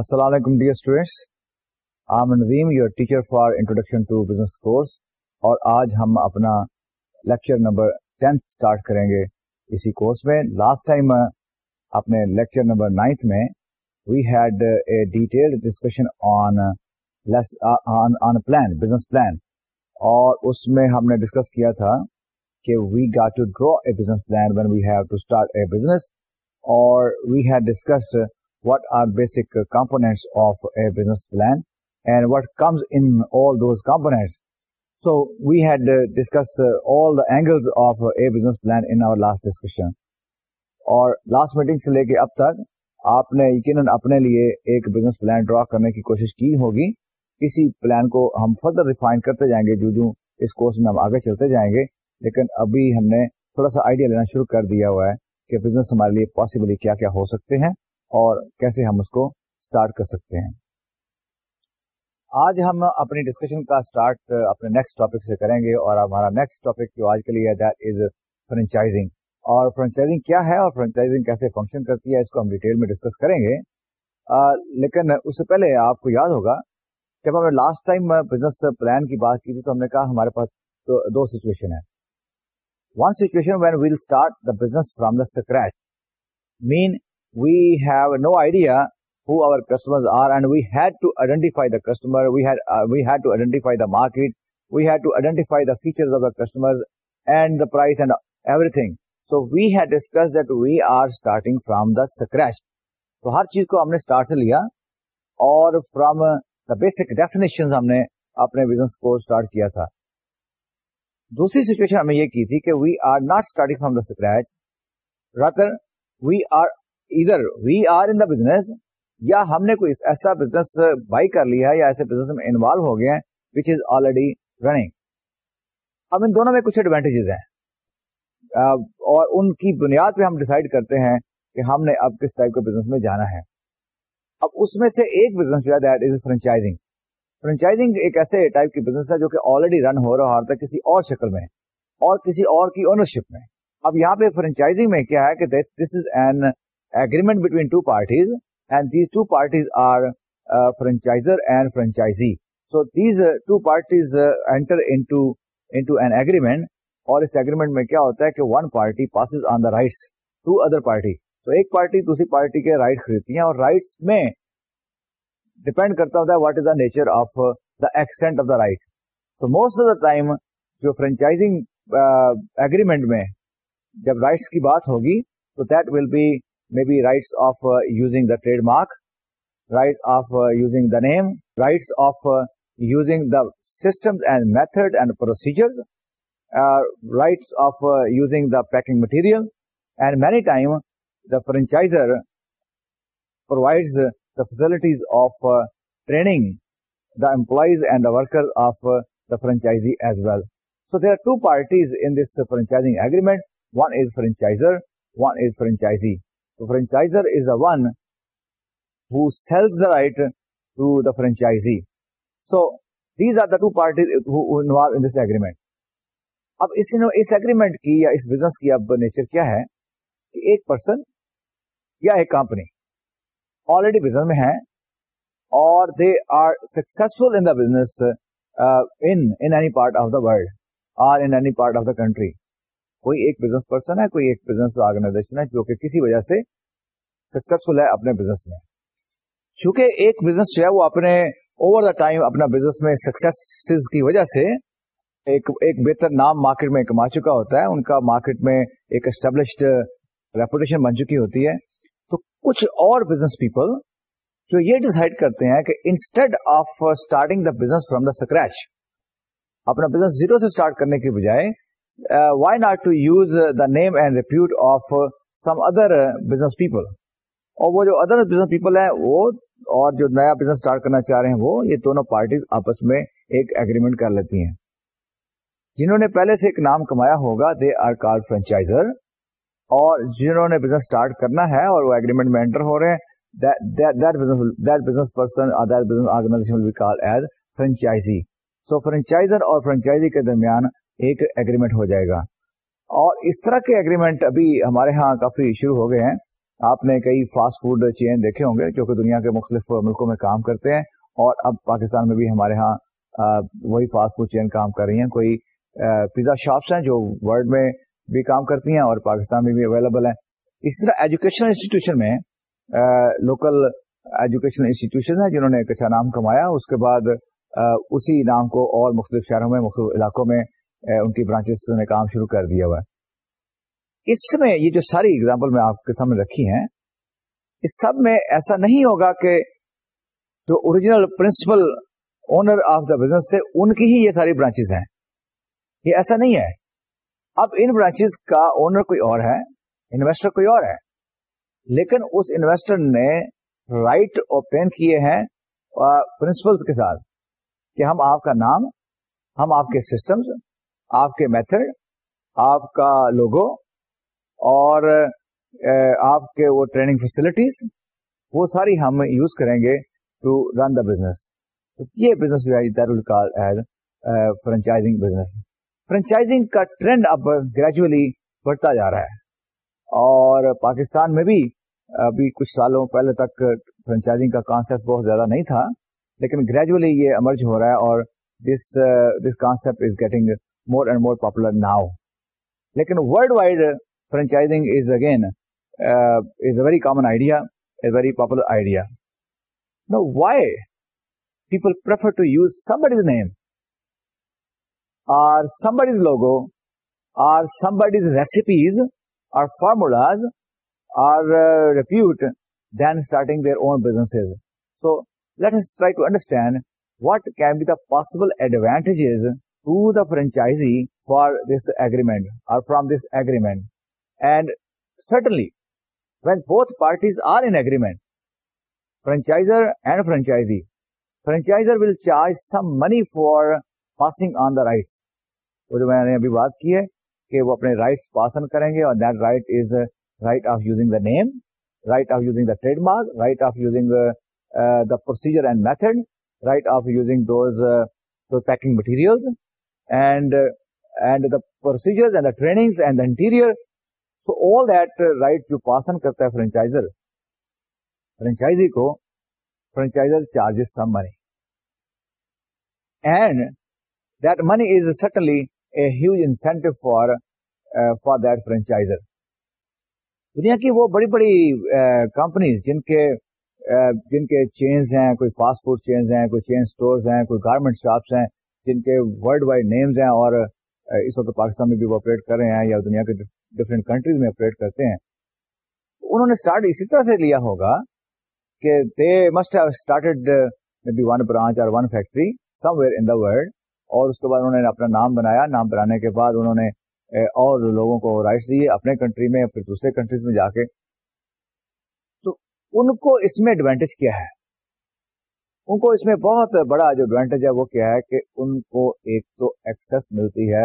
السلام علیکم dear students am your teacher for introduction to business course اور آج ہم اپنا لیکچر نمبر ٹینتھ اسٹارٹ کریں گے اسی کورس میں لاسٹ ٹائم اپنے لیکچر نمبر نائنتھ میں we had a detailed discussion on plan plan business اور اس میں ہم نے ڈسکس کیا تھا کہ we got to draw a business plan when we have to start a business اور we had discussed what are basic components plan and what comes in its so we'd discuss of a plantation اور last meeting سے لے کے اب تک آپ نے یقیناً اپنے لیے ایک بزنس پلان ڈرا کرنے کی کوشش کی ہوگی اسی پلان کو ہم فردر ریفائن کرتے جائیں گے جو جو اس کورس میں ہم آگے چلتے جائیں گے لیکن ابھی ہم نے تھوڑا سا آئیڈیا لینا شروع کر دیا ہوا ہے کہ بزنس ہمارے لیے پاسبلی کیا کیا ہو سکتے ہیں اور کیسے ہم اس کو اسٹارٹ کر سکتے ہیں آج ہم اپنی ڈسکشن کا اسٹارٹ اپنے نیکسٹ ٹاپک سے کریں گے اور ہمارا نیکسٹ ٹاپک جو آج کے لیے فرنچائزنگ اور فرنچائزنگ کیا ہے اور فرنچائزنگ کیسے فنکشن کرتی ہے اس کو ہم ڈیٹیل میں ڈسکس کریں گے آ, لیکن اس سے پہلے آپ کو یاد ہوگا جب ہم نے لاسٹ ٹائم بزنس پلان کی بات کی تھی تو ہم نے کہا ہمارے پاس دو سچویشن ہے one situation when we'll start the business from the scratch main we have no idea how to identify the customer identify the market we had to I the features we starting from the scratch تو ہر چیز کو ہم نے start سے لیا اور from the basic definition ہم نے اپنے بزنس کو اسٹارٹ کیا تھا دوسری سچویشن ہمیں یہ کی تھی کہ we are not starting from the scratch we are ادھر we are in the business یا ہم نے کوئی ایسا بزنس بائی کر لیا ہے یا ایسے بزنس میں انوالو ہو گئے ہیں وچ از آلریڈی رننگ اب ان دونوں میں کچھ ایڈوانٹیجز ہیں اور ان کی بنیاد پہ ہم ڈسائڈ کرتے ہیں کہ ہم نے اب کس ٹائپ کے بزنس میں جانا ہے اب اس میں سے ایک بزنس جو ہے فرنچائزنگ فرنچائزنگ ایک ایسے ٹائپ کی بزنس ہے جو کہ آلریڈی رن ہو رہا ہوتا ہے کسی اور شکل میں اور کسی اور کی اونرشپ میں اب یہاں پہ فرنچائزنگ میں کیا ہے کہ this is an agreement between two two parties and these parties are uh, franchisor and franchisee. So these uh, two parties uh, enter into into an agreement اور اس اگریمنٹ میں کیا ہوتا ہے کہ one party passes on the rights to other party تو ایک party دوسری پارٹی کے رائٹ خریدتی ہیں اور رائٹس میں ڈپینڈ کرتا ہوتا ہے what is the nature of the extent of the right so most of the time جو فرینچائزنگ اگریمنٹ uh, میں جب رائٹس کی بات ہوگی تو will be maybe rights of uh, using the trademark, right of uh, using the name, rights of uh, using the systems and method and procedures, rights of using the packing material. And many times the franchisor provides the facilities of training the employees and the workers of the franchisee as well. So there are two parties in this franchising agreement. One is franchisor, one is franchisee. تو franchisor is the one who sells the right to the franchisee so these are the two parties agreement اب اس agreement کی یا اس business کی اب nature کیا ہے کہ ایک پرسن یا ایک کمپنی آلریڈی بزنس میں ہے اور they are successful in the business part of the world or any part of the country کوئی ایک بزنس پرسن ہے کوئی ایک بزنس آرگنائزیشن ہے جو کہ کسی وجہ سے سکسیسفل ہے اپنے بزنس میں چونکہ ایک بزنس جو ہے وہ اپنے اوور دا ٹائم اپنا بزنس میں سکسیز کی وجہ سے ایک ایک بہتر نام مارکیٹ میں کما چکا ہوتا ہے ان کا مارکیٹ میں ایک اسٹیبلشڈ ریپوٹیشن بن چکی ہوتی ہے تو کچھ اور بزنس پیپل جو یہ ڈسائڈ کرتے ہیں کہ instead of starting the business from the scratch اپنا بزنس زیرو سے اسٹارٹ کرنے کے بجائے why not to use the name and repute of some other business people اور وہ جو ادر بزنس پیپل ہیں وہ اور جو نیا بزنس اسٹارٹ کرنا چاہ رہے ہیں وہ یہ دونوں پارٹیز آپس میں ایک اگریمنٹ کر لیتی ہیں جنہوں نے پہلے سے ایک نام کمایا ہوگا دے آر کارڈ فرنچائزر اور جنہوں نے بزنس اسٹارٹ کرنا ہے اور وہ اگریمنٹ میں انٹر ہو رہے ہیں سو فرنچائزر اور فرنچائزی کے درمیان ایک ایگریمنٹ ہو جائے گا اور اس طرح کے ایگریمنٹ ابھی ہمارے ہاں کافی شروع ہو گئے ہیں آپ نے کئی فاسٹ فوڈ چین دیکھے ہوں گے جو کہ دنیا کے مختلف ملکوں میں کام کرتے ہیں اور اب پاکستان میں بھی ہمارے ہاں وہی فاسٹ فوڈ چین کام کر رہی ہیں کوئی پیزا شاپس ہیں جو ورلڈ میں بھی کام کرتی ہیں اور پاکستان میں بھی اویلیبل ہیں اس طرح ایجوکیشنل انسٹیٹیوشن میں لوکل ایجوکیشنل انسٹیٹیوشن ہیں جنہوں نے ایک اچھا نام کمایا اس کے بعد اسی نام کو اور مختلف شہروں میں مختلف علاقوں میں ان کی برانچز نے کام شروع کر دیا ہوا ہے اس میں یہ جو ساری اگزامپل میں آپ کے سامنے رکھی ہیں اس سب میں ایسا نہیں ہوگا کہ جو original principal owner of the business تھے ان کی ہی یہ ساری برانچز ہیں یہ ایسا نہیں ہے اب ان برانچز کا اونر کوئی اور ہے انویسٹر کوئی اور ہے لیکن اس انویسٹر نے رائٹ اوپین کیے ہیں پرنسپلس کے ساتھ کہ ہم آپ کا نام ہم آپ کے سسٹمز آپ کے میتھڈ آپ کا لوگو اور eh, آپ کے وہ ٹریننگ فیسلٹیز وہ ساری ہم یوز کریں گے ٹو رن دا بزنس یہ بزنس جو ہے فرنچائزنگ بزنس فرنچائزنگ کا ٹرینڈ اب گریجولی بڑھتا جا رہا ہے اور پاکستان میں بھی ابھی کچھ سالوں پہلے تک فرنچائزنگ کا کانسیپٹ بہت زیادہ نہیں تھا لیکن گریجولی یہ ایمرج ہو رہا ہے اور this concept is getting more and more popular now. Like worldwide, franchising is again uh, is a very common idea, a very popular idea. Now, why people prefer to use somebody's name or somebody's logo or somebody's recipes or formulas or uh, repute than starting their own businesses? So, let us try to understand what can be the possible advantages franchisee for this agreement اور from this agreement and certainly we both parties are an agreement franchisor and franchisee franchisor will charge some money for passing on the rights جو میں نے ابھی بات کی ہے کہ وہ اپنے رائٹس پاسن کریں گے اور that right is right of using the name right of using the trademark right of using the procedure and method right of using the packing materials so all and the interior so all that right جو pass on کرتا ہے franchisor charges کو money charges some money and money is certainly a huge incentive for for franchisor دنیا کی وہ بڑی بڑی companies جن کے جن کے چینز ہیں کوئی فاسٹ فوڈ چینز ہیں کوئی چین سٹورز ہیں کوئی گارمنٹ شاپس ہیں جن کے ورلڈ وائڈ نیمز ہیں اور اس وقت پاکستان میں بھی وہ آپریٹ کر رہے ہیں یا دنیا کے ڈفرینٹ کنٹریز میں آپریٹ کرتے ہیں انہوں نے اسٹارٹ اسی طرح سے لیا ہوگا کہ they must have started by one branch اور one factory somewhere in the world اور اس کے بعد انہوں نے اپنا نام بنایا نام بنانے کے بعد انہوں نے اور لوگوں کو رائٹس دیے اپنے کنٹری میں پھر دوسرے کنٹریز میں جا کے تو ان کو اس میں ایڈوانٹیج کیا ہے ان کو اس میں بہت بڑا جو ایڈوانٹیج ہے وہ کیا ہے کہ ان کو ایک تو ایکسس ملتی ہے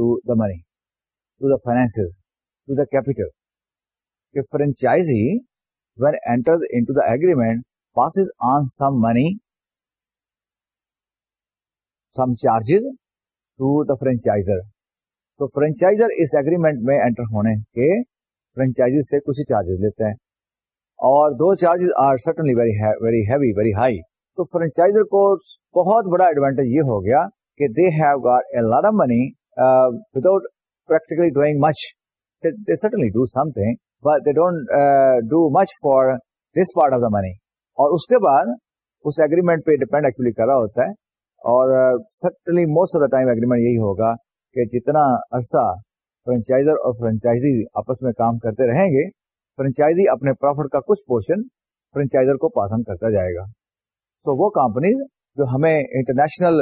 to the money to the finance to the capital franchisee when enter in to the agreement passes on some money some charges to the franchisor تو فرینچائزر اس ایگریمنٹ میں اینٹر ہونے کے فرینچائز سے کچھ چارجز لیتے ہیں اور دو charges are certainly very heavy very high تو فرنچائزر کو بہت بڑا ایڈوانٹیج یہ ہو گیا کہ they have got Lara money without practically doing much they certainly do some thing but they don't do much for this part of the money اور اس کے بعد اس ایگریمنٹ پہ ڈیپینڈ ایکچولی کرا ہوتا ہے اور certainly most of the time agreement یہی ہوگا کہ جتنا عرصہ فرنچائزر اور فرنچائزی آپس میں کام کرتے رہیں گے فرنچائزی اپنے پروفٹ کا کچھ پورشن فرنچائزر کو پاسن کرتا جائے گا سو وہ کمپنیز جو ہمیں انٹرنیشنل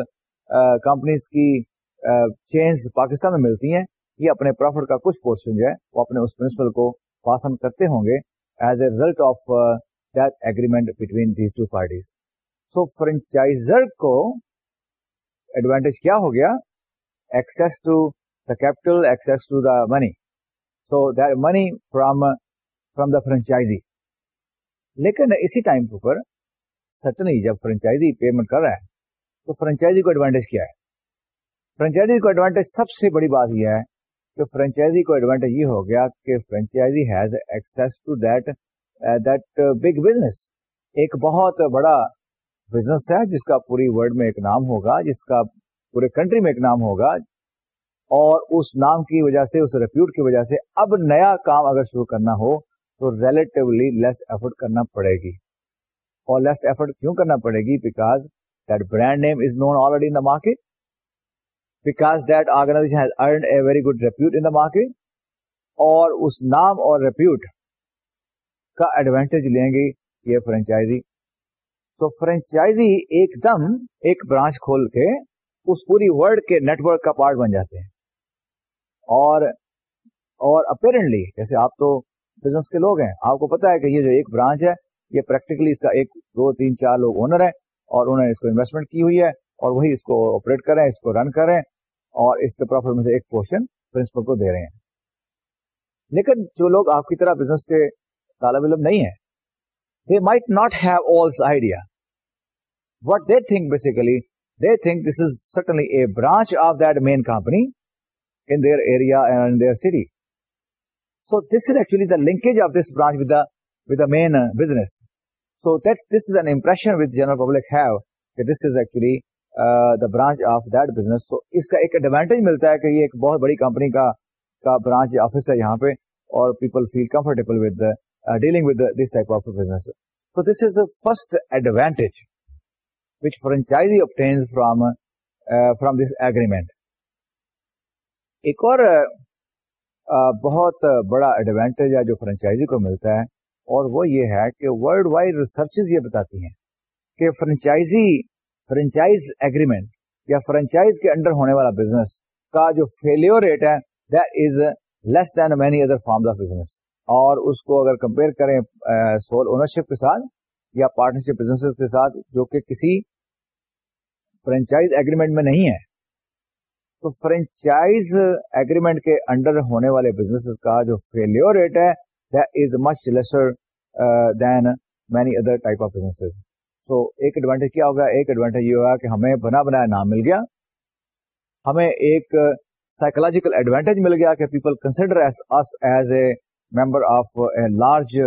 کمپنیز کی چینز پاکستان میں ملتی ہیں یہ اپنے پروفٹ کا کچھ پورشن جو ہے وہ اپنے اس پرنسپل کو کرتے ہوں گے as a result of that agreement between these two parties so franchisor کو ایڈوانٹیج کیا ہو گیا access to the capital access to the money so Dani money from from the franchisee لیکن اسی ٹائم کے اوپر سٹنی جب فرنچائزی پیمنٹ کر رہا ہے تو فرنچائزی کو ایڈوانٹیج کیا ہے فرنچائزی کو ایڈوانٹیج سب سے بڑی بات یہ ہے کہ فرنچائزی کو ایڈوانٹیج یہ ہو گیا کہ franchisee has to that that big business ایک بہت بڑا بزنس ہے جس کا پوری ولڈ میں ایک نام ہوگا جس کا پورے کنٹری میں ایک نام ہوگا اور اس نام کی وجہ سے اس ریپیوٹ کی وجہ سے اب نیا کام اگر شروع کرنا ہو تو ریلیٹولی لیس ایفرٹ کرنا پڑے گی اور لیس ایفرٹ کیوں کرنا پڑے گی because that brand name is known already in the market because that organization has earned a very good repute in the market اور اس نام اور ریپیوٹ کا ایڈوانٹیج لیں گے یہ فرینچائزی تو فرینچائزی ایک دم ایک برانچ کھول کے اس پوری ورلڈ کے نیٹورک کا پارٹ بن جاتے ہیں اور اور اپیرنٹلی جیسے آپ تو بزنس کے لوگ ہیں آپ کو پتا ہے کہ یہ جو ایک برانچ ہے یہ پریکٹیکلی اس کا ایک دو تین چار لوگ اونر ہیں اور انہوں نے اس کو انویسٹمنٹ کی ہوئی ہے اور وہی اس کو آپریٹ کریں اس کو رن کریں اور اس کے پروفٹ میں سے ایک پورشن پرنسپل کو دے رہے ہیں لیکن جو لوگ آپ کی طرح بزنس کے طالب علم نہیں ہیں they might not have all idea what they think basically they think this is certainly a branch of that main company in their area and their city so this is actually the linkage of this branch with the main business this is an impression public have کہ this is actually the branch of business تو اس کا ایک advantage ملتا ہے کہ یہ ایک بہت بڑی کمپنی کا برانچ آفس ہے یہاں پہ اور people feel comfortable with dealing with this type of business so this is first advantage franchisee obtain from from this agreement ایک اور بہت بڑا ایڈوانٹیج ہے جو فرینچائزی کو ملتا ہے اور وہ یہ ہے کہ ورلڈ وائڈ ریسرچ یہ بتاتی ہیں کہ فرنچائزی فرنچائز ایگریمنٹ یا فرنچائز کے انڈر ہونے والا بزنس کا جو فیلو ریٹ ہے that is less than many other forms of business اور اس کو اگر کمپیئر کریں سول اونرشپ کے ساتھ یا پارٹنرشپ بزنس کے ساتھ جو کہ کسی فرنچائز ایگریمنٹ میں نہیں ہے تو فرنچائز ایگریمنٹ کے انڈر ہونے والے بزنس کا جو فیلو ریٹ ہے than many other type of business so ایک ایڈوانٹیج کیا ہوگا ایک ایڈوانٹیج یہ ہوگا کہ ہمیں بنا بنایا نام مل گیا ہمیں ایک سائیکولوجیکل ایڈوانٹیج مل گیا کہ people consider as a member of a large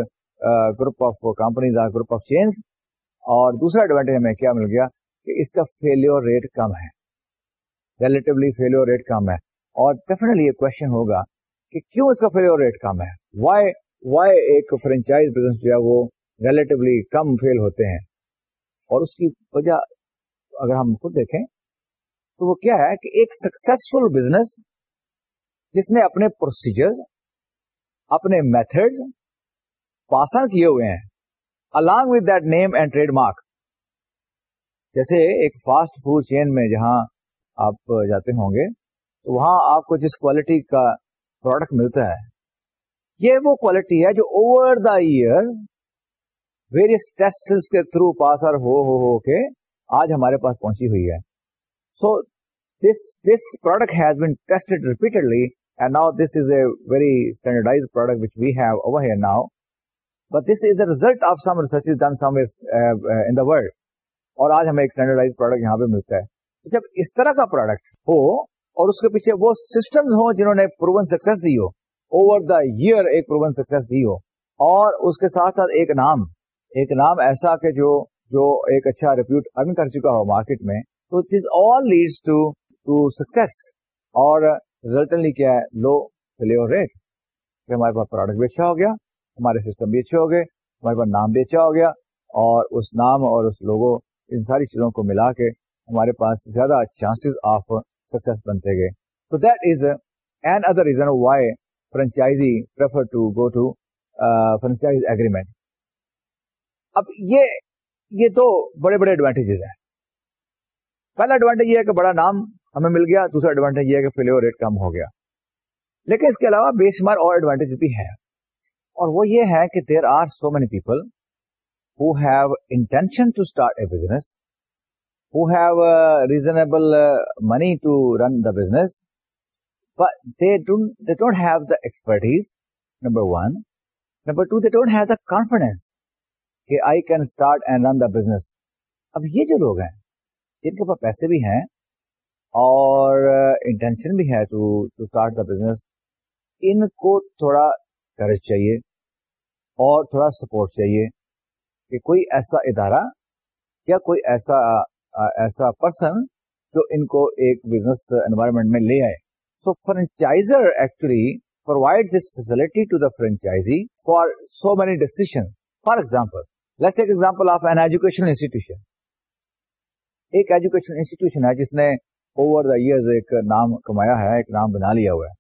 group of companies or group of chains اور دوسرا ایڈوانٹیج ہمیں کیا مل گیا کہ اس کا فیلور ریٹ کم ہے ریلیٹولی فیلور ریٹ کم ہے اور ڈیفینیٹلی یہ کوشچن ہوگا کہ کیوں اس کا فیلور ریٹ کم ہے وائی وائی ایک فرینچائز بزنس جو ہے وہ ریلیٹولی کم فیل ہوتے ہیں اور اس کی وجہ اگر ہم خود دیکھیں تو وہ کیا ہے کہ ایک سکسیسفل بزنس جس نے اپنے پروسیجر اپنے میتھڈز پاسن کیے ہوئے ہیں along with that name and trade mark جیسے ایک فاسٹ فوڈ چین میں جہاں آپ جاتے ہوں گے تو وہاں آپ کو جس کوالٹی کا پروڈکٹ ملتا ہے یہ وہ کوالٹی ہے جو over the year various test کے تھرو پاس اور ہو ہو ہو کے آج ہمارے پاس پہنچی ہوئی ہے so this this product has been repeatedly and now this is a very standardize product which we have over here now but this is the result of some research in اور آج ہمیں ایک اسٹینڈرڈائز پروڈکٹ یہاں پہ ملتا ہے جب اس طرح کا پروڈکٹ ہو اور اس کے پیچھے وہ سسٹم ہو جنہوں نے پروون سکس دی ہو اوور دا ایئر ایک پروون سکسیز دی ہو اور اس کے ساتھ ساتھ ایک نام ایک نام ایسا کہ جو جو ایک اچھا ریپیوٹ ارن کر چکا ہو مارکیٹ میں تو this all leads to to success اور ریزلٹنلی کیا ہے لو فلیور ریٹ کہ ہمارے پاس پروڈکٹ بھی اچھا ہو گیا ہمارے سسٹم بھی اچھے ہو گئے ہمارے پاس نام بھی اچھا ہو گیا اور اس نام اور اس لوگوں ان ساری چیزوں کو ملا کے ہمارے پاس زیادہ چانسز آف سکسیس بنتے گئے تو that is another reason why franchisee prefer to to go franchise agreement اب یہ یہ تو ایڈوانٹیج یہ ہے کہ بڑا نام ہمیں مل گیا دوسرا ایڈوانٹیج یہ ہے کہ فلیور ریٹ کم ہو گیا لیکن اس کے علاوہ بے شمار اور ایڈوانٹیج بھی ہے اور وہ یہ ہے کہ there are so many people who have intention to start a business who have reasonable money to run the business expertise number one number two they don't have the confidence کہ I can start and run the business اب یہ جو لوگ ہیں جن کے پاس پیسے بھی ہیں اور انٹینشن بھی ہے بزنس ان کو تھوڑا کرج چاہیے اور تھوڑا سپورٹ چاہیے کہ کوئی ایسا ادارہ یا کوئی ایسا ایسا پرسن جو ان کو ایک بزنس انوائرمنٹ میں لے آئے so franchisor actually provide this facility to the franchisee for so many decision for example ایک example of an education institution ایک ایجوکیشن انسٹیٹیوشن ہے جس نے اوور دا ایئرز ایک نام کمایا ہے ایک نام بنا لیا ہوا ہے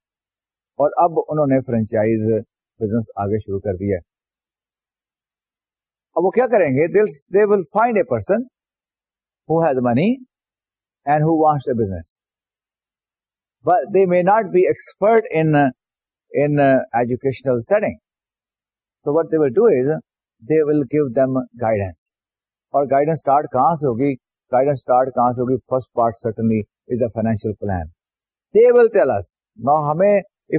اور اب انہوں نے فرنچائز بزنس آگے شروع کر دیا اب وہ کیا کریں گے دلس they will find a person who has money and who wants a business but they may not be expert in uh, in uh, educational setting so what they will do is they will give them guidance or guidance start kahan se hogi guidance start kahan se hogi first part certainly is a financial plan they will tell us now hame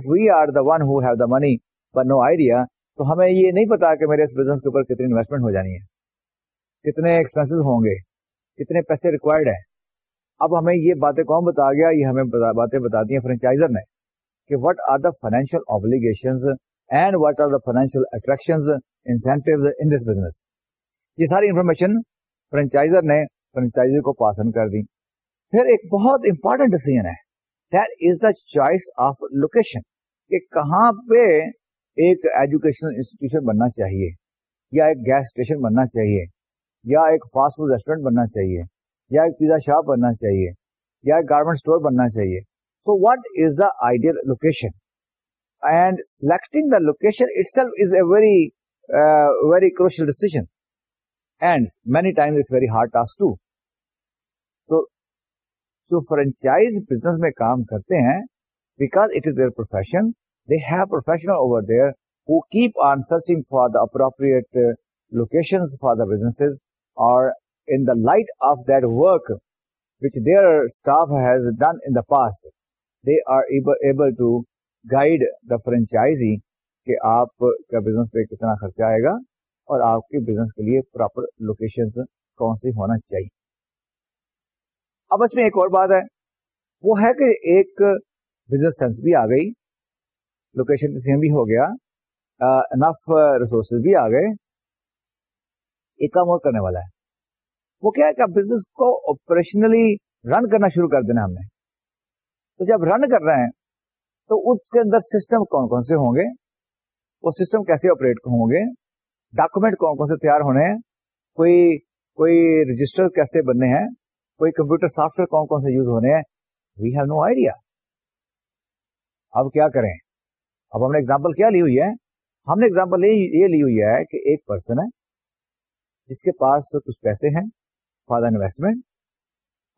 if we are the one who have the money but no idea تو ہمیں یہ نہیں پتا کہ میرے اس business کے اوپر کتنی انویسٹمنٹ ہو جانی ہے کتنے ایکسپینسیز ہوں گے کتنے پیسے ریکوائرڈ ہیں اب ہمیں یہ باتیں کون بتا گیا یہ ہمیں باتیں بتا دی فرنچائزر نے کہ what are the financial obligation and what are the financial in this business یہ ساری انفارمیشن فرنچائزر نے فرنچائزر کو پسند کر دی پھر ایک بہت امپورٹنٹ ڈیسیزن ہے that is the choice of location کہ کہاں پہ ایک ایجوکیشنل انسٹیٹیوشن بننا چاہیے یا ایک گیس اسٹیشن بننا چاہیے یا ایک فاسٹ فوڈ ریسٹورینٹ بننا چاہیے یا ایک پیزا شاپ بننا چاہیے یا ایک گارمنٹ اسٹور بننا چاہیے so what is the ideal location and selecting the location itself is a very very crucial decision and many time it's very hard task to تو جو فرنچائز بزنس میں کام کرتے ہیں because it is their profession they have professional over there who keep on searching for the appropriate location for the business اور in the light of that work which their staff has done in the past, they are able, able to guide the franchisee کہ آپ کا business پہ کتنا خرچہ آئے گا اور آپ کے بزنس کے لیے پراپر لوکیشن کون سی ہونا چاہیے اب اس میں ایک اور بات ہے وہ ہے کہ ایک بزنس سینس بھی آ گئی لوکیشن سیم بھی ہو گیا انف ریسورسز بھی آ گئے ایک کام اور کرنے والا ہے وہ کیا ہے کہ بزنس کو آپریشنلی رن کرنا شروع کر دینا ہم نے تو جب رن کر رہے ہیں تو اس کے اندر سسٹم کون کون سے ہوں گے وہ سسٹم کیسے آپریٹ ہوں گے ڈاکومینٹ کون کون سے تیار ہونے ہیں کوئی کوئی رجسٹر کیسے بننے ہیں کوئی کمپیوٹر سافٹ ویئر کون کون سے یوز ہونے ہیں وی ہیو نو آئیڈیا اب کیا کریں اب ہم نے ایگزامپل کیا لی ہوئی ہے ہم نے ایگزامپل یہ لی ہوئی ہے کہ ایک پرسن ہے جس کے پاس کچھ پیسے ہیں فار دا انویسٹمنٹ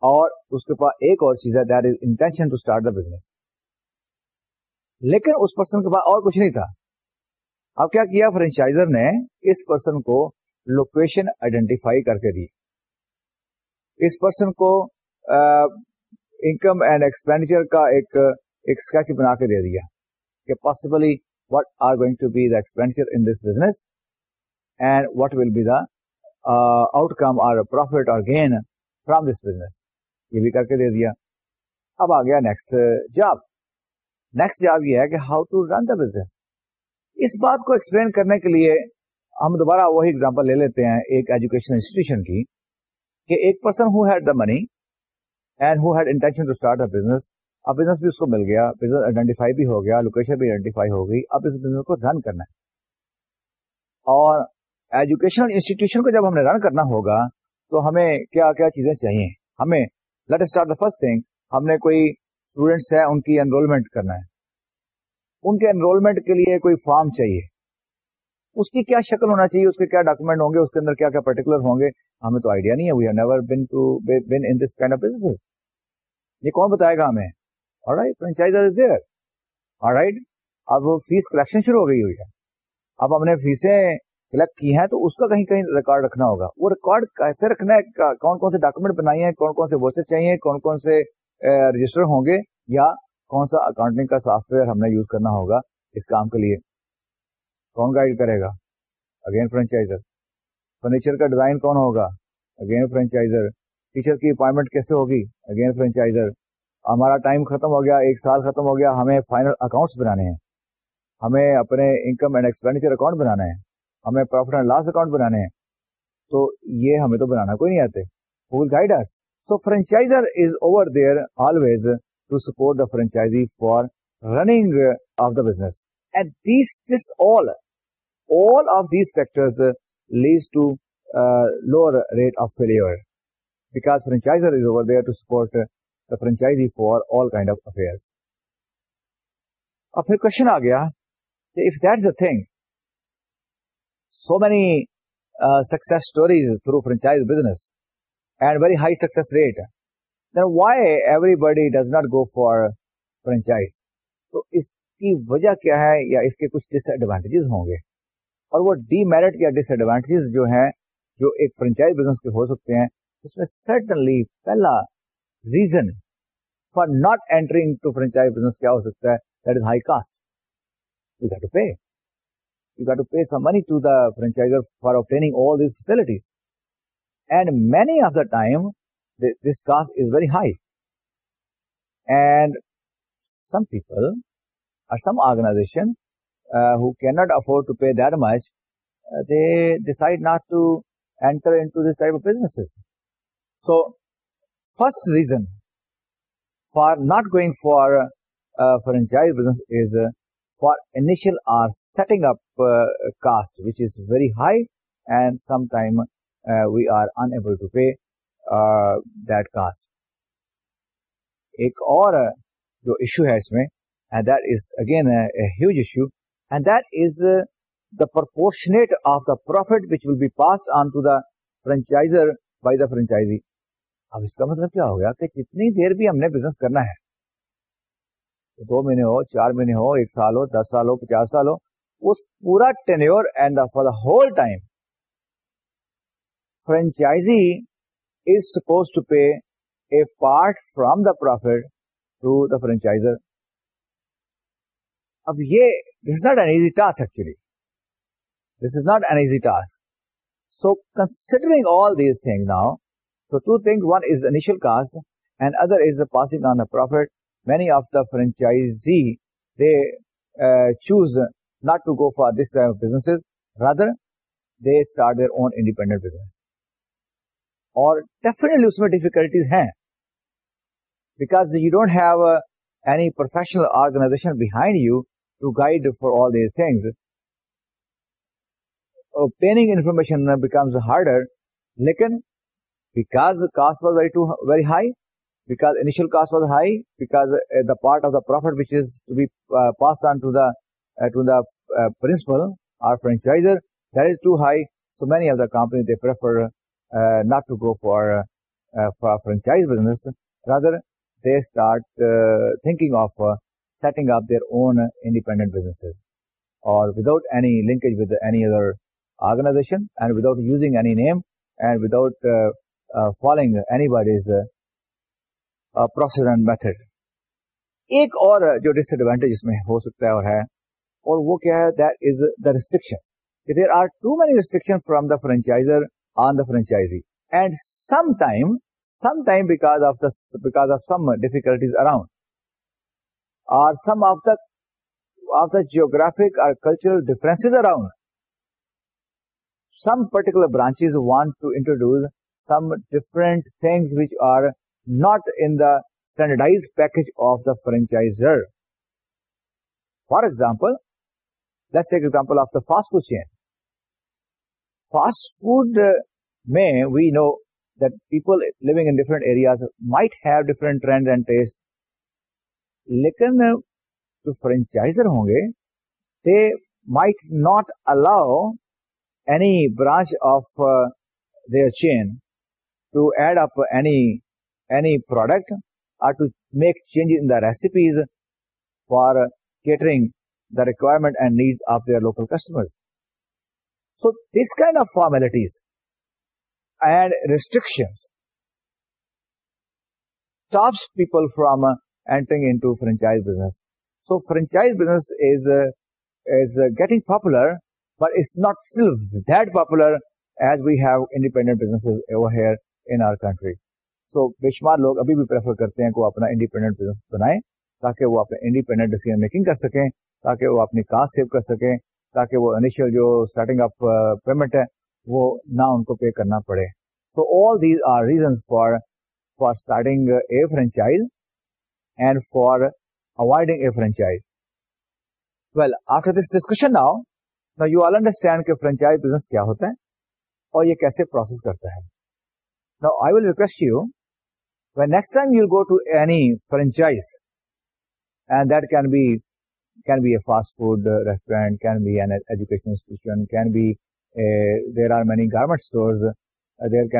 اور اس کے پاس ایک اور چیز ہے that is intention to start the business لیکن اس پرسن کے پاس اور کچھ نہیں تھا اب کیا کیا فرنچائزر نے اس پرسن کو لوکیشن آئیڈینٹیفائی کر کے دی اس پرسن کو انکم اینڈ ایکسپینڈیچر کا ایک ایک اسکیچ بنا کے دے دیا کہ possibly what are going to be the expenditure in this business and what will be the outcome اور پروفیٹ اور گین فرام دس بزنس یہ بھی کر کے دے دیا اب آ گیا نیکسٹ نیکسٹ جاب جاب یہ ہے کہ how to run the business اس بات کو ایکسپلین کرنے کے لیے ہم دوبارہ وہی اگزامپل لے لیتے ہیں ایک ایجوکیشن انسٹیٹیوشن کی کہ ایک person who had the money and who had intention to start a business اب بزنس بھی اس کو مل گیا بزنس آئیڈینٹیفائی بھی ہو گیا لوکیشن بھی آئیڈینٹیفائی ہو گئی اب اس بزنس کو رن کرنا ہے اور ایجوکیشنل انسٹیٹیوشن کو جب ہم نے رن کرنا ہوگا تو ہمیں کیا کیا چیزیں چاہیے ہمیں let start the first thing ہم نے کوئی اسٹوڈینٹس ہیں ان کی انرولمنٹ کرنا ہے ان کے انرولمنٹ کے لیے کوئی فارم چاہیے اس کی کیا شکل ہونا چاہیے اس کے کیا ڈاکومنٹ ہوں گے اس کے اندر کیا کیا پرٹیکولر ہوں گے ہمیں تو آئیڈیا نہیں ہے we have never been to been in this kind of business یہ کون بتائے گا ہمیں فیس کلیکشن شروع ہو گئی ہوئی ہے اب ہم نے فیسیں کلیکٹ کی ہیں تو اس کا کہیں کہیں ریکارڈ رکھنا ہوگا وہ ریکارڈ کیسے رکھنا ہے کون کون سے ڈاکومنٹ بنائی ہیں کون کون سے بوسٹ چاہیے کون کون سے رجسٹر ہوں گے یا کون سا اکاؤنٹنگ کا سافٹ ویئر ہم نے یوز کرنا ہوگا اس کام کے لیے کون گائڈ کرے گا اگین فرنچائزر فرنیچر کا ڈیزائن کون ہوگا اگین فرنچائزر ٹیچر کی اپوائنٹمنٹ کیسے ہوگی اگین فرنچائزر ہمارا ٹائم ختم ہو گیا ایک سال ختم ہو گیا ہمیں فائنل اکاؤنٹس بنانے ہیں ہمیں اپنے انکم اینڈ ایکسپینڈیچر اکاؤنٹ بنانا ہے ہمیں پروفٹ اینڈ لاس اکاؤنٹ بنانے ہیں تو یہ ہمیں تو بنانا کوئی نہیں آتے will us so franchiser is over there always to support the franchisee for running of the business all lead to lower rate of all kind of affairs. For all kind of affair اور guys a thing so many success stories through franchise business and very high rate then why everybody does not go for franchise تو اس کی وجہ کیا ہے یا اس کے کچھ ڈس ایڈوانٹیجز ہوں گے اور وہ ڈی میرٹ یا ڈس ایڈوانٹیجز جو ہیں جو ایک فرنچائز بزنس کے ہو سکتے ہیں اس میں سرٹنلی پہلا reason for not entering to franchise business کیا ہو سکتا ہے that is high cost you to pay you got to pay some money to the franchisor for obtaining all these facilities. And many of the time, this cost is very high. And some people or some organization uh, who cannot afford to pay that much, uh, they decide not to enter into this type of businesses. So, first reason for not going for uh, franchise business is for انش or setting up cost which is very high and some time we are and to pay that cost ایک اور uh, جو issue ہے اس میں and and that that is is again huge issue the proportionate of the profit which will be passed on to the franchisor by the franchisee اب اس کا مطلب کیا ہوگا کہ جتنی دیر بھی ہم نے بزنس کرنا ہے دو مہینے ہو چار مہینے ہو ایک سال ہو دس سال ہو پچاس سال ہو اس پورا tenure and for the whole time franchisee is suppose to pay a part from the profit to the franchisor اب یہ this not an easy task actually this is not an easy task so considering all these thing now so two thing one is initial cost and other is the passing on the profit many of the franchise they choose not to go for this business rather they start their own independent business اور اس میں difficulties ہیں because you don't have official organization behind you to guide for all these things پینگ information becomes harder لیکن because cost was very to very high because initial cost was high, because uh, the part of the profit which is to be uh, passed on to the uh, principal or franchisor, that is too high. So many of the companies, they prefer not to go for franchise business. Rather, they start thinking of setting up their own independent businesses, or without any linkage with any other organization, and without using any name, and without following anybody's processes and method ایک اور جو ڈس advantage اس میں ہو سکتا ہے اور ہے اور وہ کیا ہے that is the restriction there are too many restriction from the franchisor on the franchisee and some some time time because of the because of some difficulties around or some of the of the geographic cultural difference around some particular branches want to introduce some different things which are not in the standardize package of the franchisor for example example of the fast food chain fast food میں we know people لوگ in different areas might have different trend and taste لیکن جو franchisor ہوں گے might not allow any branch of their chain to add up any any product or to make changes in the recipes for catering the requirement and needs of their local customers. So, this kind of formalities and restrictions stops people from entering into franchise business. So, franchise business is getting popular, but it's not still that popular as we have independent businesses over here in our country. So بے شمار لوگ ابھی بھی prefer کرتے ہیں کہ وہ اپنا انڈیپینڈنٹ بزنس بنائے تاکہ وہ اپنے انڈیپینڈنٹ ڈیسیزن میکنگ کر سکیں تاکہ وہ اپنی کاسٹ سیو کر سکیں تاکہ وہ انیشیل جو اسٹارٹنگ پیمنٹ uh, ہے وہ نہ ان کو پے کرنا پڑے so all these are reason for for starting a franchise and for avoiding a franchise well after this discussion now you all understand کہ فرینچائز بزنس کیا ہوتا ہے اور یہ کیسے پروسیس کرتا ہے نا I will request you when next time you go to any franchise can be کی fast food restaurant can be education garment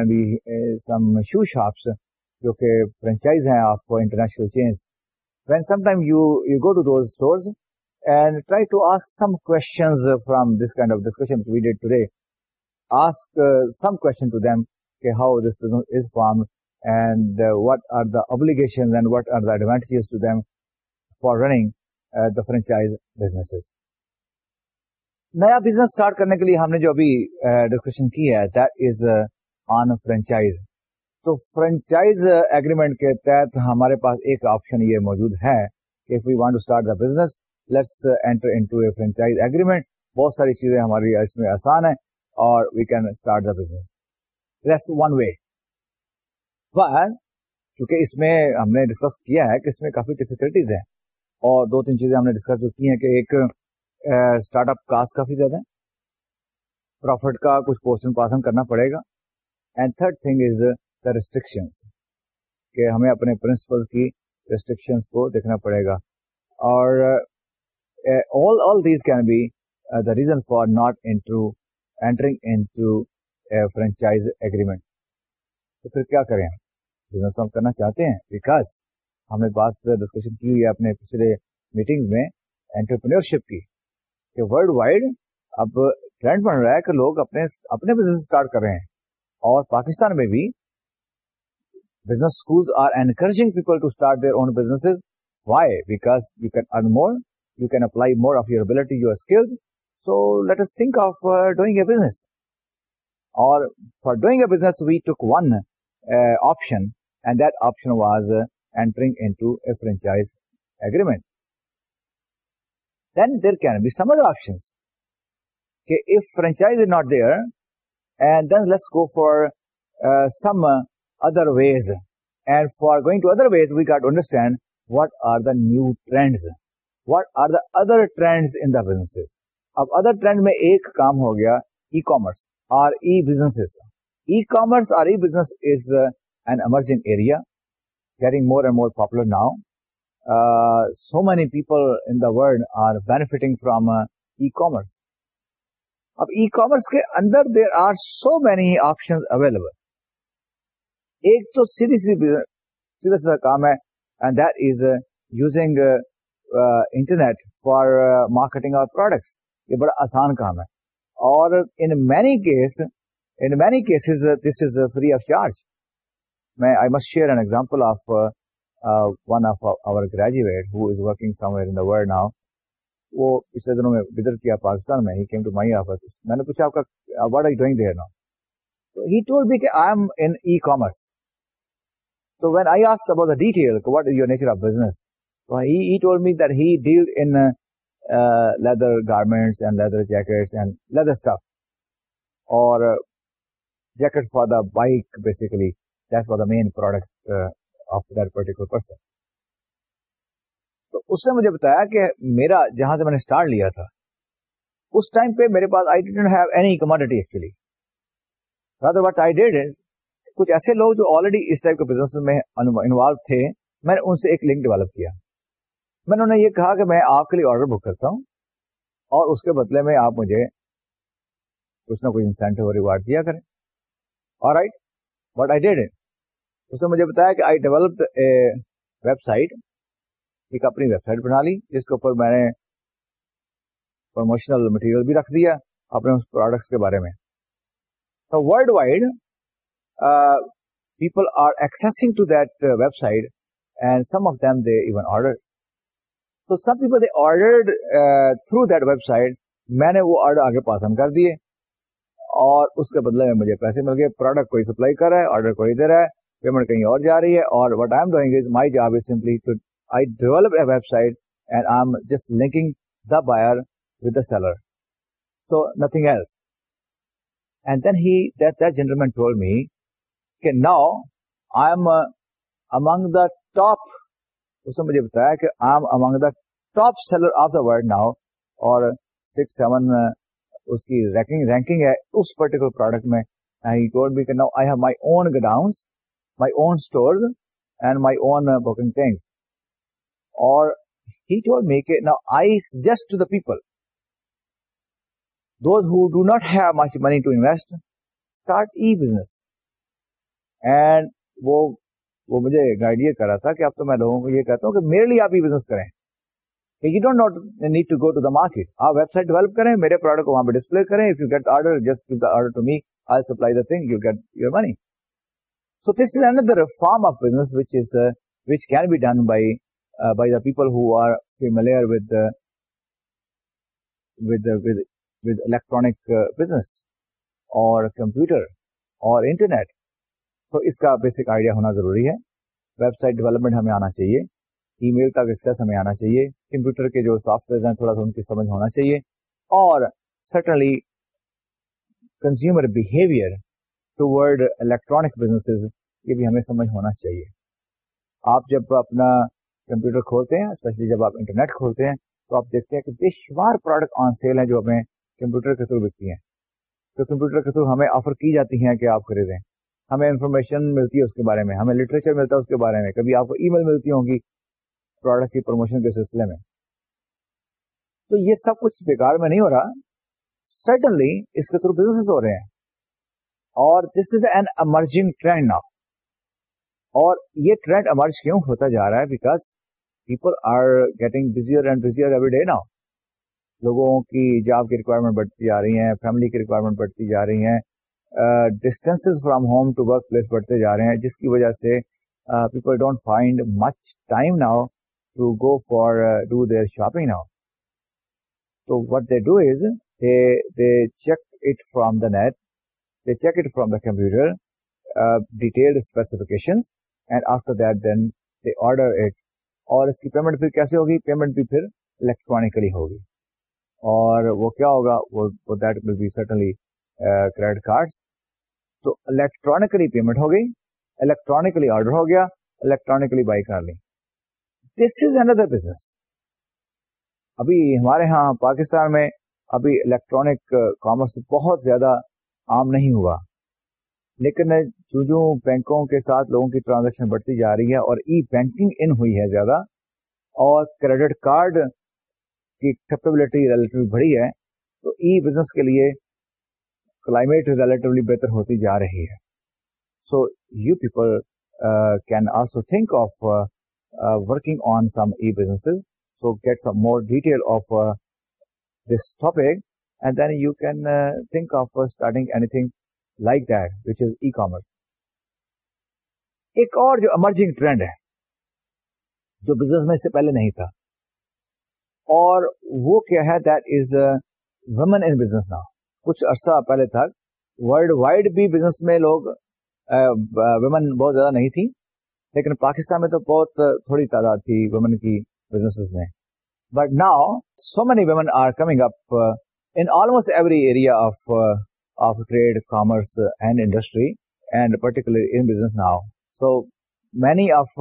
کی فرنچائز ہیں what are the obligation for running business نیا بزنس کرنے کے لیے ہم نے جو ابھی ڈسکشن کی ہے فرینچائز اگریمنٹ کے تحت ہمارے پاس ایک آپشن یہ موجود ہے کہ business let's enter in franchise agreement بہت ساری چیزیں ہماری اس میں آسان ہیں اور we can start the business let's one way چونکہ اس میں ہم نے ڈسکس کیا ہے کہ اس میں کافی ڈیفیکلٹیز ہیں اور دو تین چیزیں ہم نے ڈسکس کی ہیں کہ ایک اسٹارٹ اپ کاسٹ کافی زیادہ ہے پروفٹ کا کچھ پورشن پاسن کرنا پڑے گا and third thing is the restriction کہ ہمیں اپنے پرنسپل کی ریسٹرکشنس کو دیکھنا پڑے گا اور reason for not intro entering to franchise agreement تو پھر کیا کریں بزنس ہم کرنا چاہتے ہیں بیکاز ہم نے بات ڈسکشن کی ہوئی ہے اپنے پچھلے میٹنگ میں کی کہ ولڈ وائڈ اب ٹرینڈ بن رہا ہے کہ لوگ اپنے اپنے بزنس اسٹارٹ کر رہے ہیں اور پاکستان میں بھی business are encouraging people to start their own business why because you you can can earn more apply more of your ability you skills so let us think of doing a business اور for doing a business we took one option and that option was entering into a franchise franchise then there can be some other option کہ if is not there and then let's go for some other ways and for going to other ways we got understand what are the new trends what are the other trends in the business اب other trend میں ایک کام ہو گیا e commerce or e-businesses. E-commerce e-business is uh, Uh, an emerging area, getting more more and popular now. so many people in the world are benefiting from uh, e-commerce. اب ای commerce کے اندر there are so many option available ایک تو سیدھی سیدھی سیدھا سیدھا کام ہے and that is using internet for marketing اور پروڈکٹس یہ بڑا آسان کام ہے اور in many case in many cases this is free of charge میں I must share an example of one of our graduate who is working somewhere in the world now وہ پچھلے دنوں میں بدر کیا پاکستان میں he came to my office میں نے پوچھا آپ کا what are doing there now تو ہی ٹول بی کہ I am in e commerce تو when I as about the detail what is your nature of business تو he told me that he deal in leather garments and leather jackets and leather stuff اور jacket for the bike basically that for the main product of that particular person تو اس نے مجھے بتایا کہ میرا جہاں سے میں نے اسٹارٹ لیا تھا اس ٹائم پہ میرے پاس I don't have any commodity actually rather what I did کچھ ایسے لوگ جو آلریڈی اس ٹائپ کے بزنس میں انوالو تھے میں نے ان سے ایک لنک ڈیولپ کیا میں نے انہیں یہ کہا کہ میں آپ کے لیے آرڈر بک کرتا ہوں اور اس کے بدلے میں آپ مجھے کچھ نہ کچھ انسینٹو ریوارڈ دیا کریں اور رائٹ بٹ آئی ڈیڈ اس نے مجھے بتایا کہ I develop a website ایک اپنی ویب سائٹ بنا لی جس کے اوپر میں نے پروموشنل مٹیریل بھی رکھ دیا اپنے اس پروڈکٹس کے بارے میں تو world wide people are accessing to that website and some of them they even order sub people بہت order through that website میں نے وہ آرڈر آگے پاس آن کر دیے اور اس کے بدلے میں مجھے پیسے مل گئے پروڈکٹ کوئی سپلائی کر رہا ہے آرڈر کوئی دے رہا ہے پیمنٹ کہیں اور جا رہی ہے اور what I am doing is my job is simply to I develop a website and I am just linking the buyer with the seller so nothing else and then that man told me کہ now I am among the top اس نے مجھے بتایا کہ among the top seller of the world now اور six seven uh, اس کی people those who do not have much money to invest start e business and وہ وہ مجھے گائڈ یہ کر رہا تھا کہ اب تو میں لوگوں کو یہ کہتا ہوں کہ میرے لیے آپ یہ بزنس کریں کہ you don't not need to go to the market آپ ویب سائٹ ڈیولپ کریں میرے پروڈکٹ کو وہاں پہ ڈسپلے کریں if you get order just give the order to me I supply the thing you get your money so this is another form of business which is which can be done by by the people who are familiar with with with electronic business اور computer اور internet تو اس کا basic idea ہونا ضروری ہے website development ہمیں آنا چاہیے ای میل کا ایکسیس ہمیں آنا چاہیے کمپیوٹر کے جو سافٹ ویئر ہیں تھوڑا سا ان کی سمجھ ہونا چاہیے اور certainly consumer behaviour toward electronic business یہ بھی ہمیں سمجھ ہونا چاہیے آپ جب اپنا کمپیوٹر کھولتے ہیں اسپیشلی جب آپ انٹرنیٹ کھولتے ہیں تو آپ دیکھتے ہیں کہ بے شمار پروڈکٹ آن سیل ہیں جو ہمیں کمپیوٹر کے تھرو بکتی ہیں تو کمپیوٹر کے تھرو ہمیں آفر کی جاتی ہیں کہ آپ خریدیں ہمیں انفارمیشن ملتی ہے اس کے بارے میں ہمیں لٹریچر ملتا ہے اس کے بارے میں کبھی آپ کو ای میل ملتی ہوں گی پروڈکٹ کی پروموشن کے سلسلے میں تو یہ سب کچھ بیکار میں نہیں ہو رہا سٹنلی اس کے تھرو بزنس ہو رہے ہیں اور this is an emerging trend now اور یہ ٹرینڈ امرج کیوں ہوتا جا رہا ہے because people are getting busier and busier every day نا لوگوں کی جاب کی ریکوائرمنٹ بڑھتی جا رہی ہیں فیملی کی ریکوائرمنٹ بڑھتی جا رہی ہیں distance from home to workplace بڑھتے جا رہے ہیں جس کی وجہ سے people don't find much time now to go for do their shopping now تو what they do is check it from the net they check it from the computer specification and after that then they order it اور اس کی payment پھر کیسے ہوگی payment بھی پھر electronically ہوگی اور وہ کیا ہوگا وہ that will be certainly credit card تو الیکٹرانکلی پیمنٹ ہو گئی الیکٹرانکلی آرڈر ہو گیا الیکٹرانکلی بائی کر لی دس از اندر بزنس ابھی ہمارے ہاں پاکستان میں ابھی الیکٹرانک کامرس بہت زیادہ عام نہیں ہوا لیکن جو جو بینکوں کے ساتھ لوگوں کی ٹرانزیکشن بڑھتی جا رہی ہے اور ای بینکنگ ان ہوئی ہے زیادہ اور کریڈٹ کارڈ کی ریلیٹو بڑی ہے تو ای بزنس کے لیے کلائمیٹ ریلیٹولی بہتر ہوتی جا رہی ہے so you people can also think of working on some e business so some more detail of this topic and then you can think of starting anything like that which is e commerce ایک اور جو emerging trend ہے جو business میں اس سے پہلے نہیں تھا اور وہ کیا ہے that is women in business now کچھ عرصہ پہلے تک ورلڈ وائڈ بھی بزنس میں لوگ ویمن بہت زیادہ نہیں تھی لیکن پاکستان میں تو بہت تھوڑی تعداد تھی ویمن کی بزنس میں but now so many women are coming up in almost every area of of trade commerce and industry and particular in business now so many of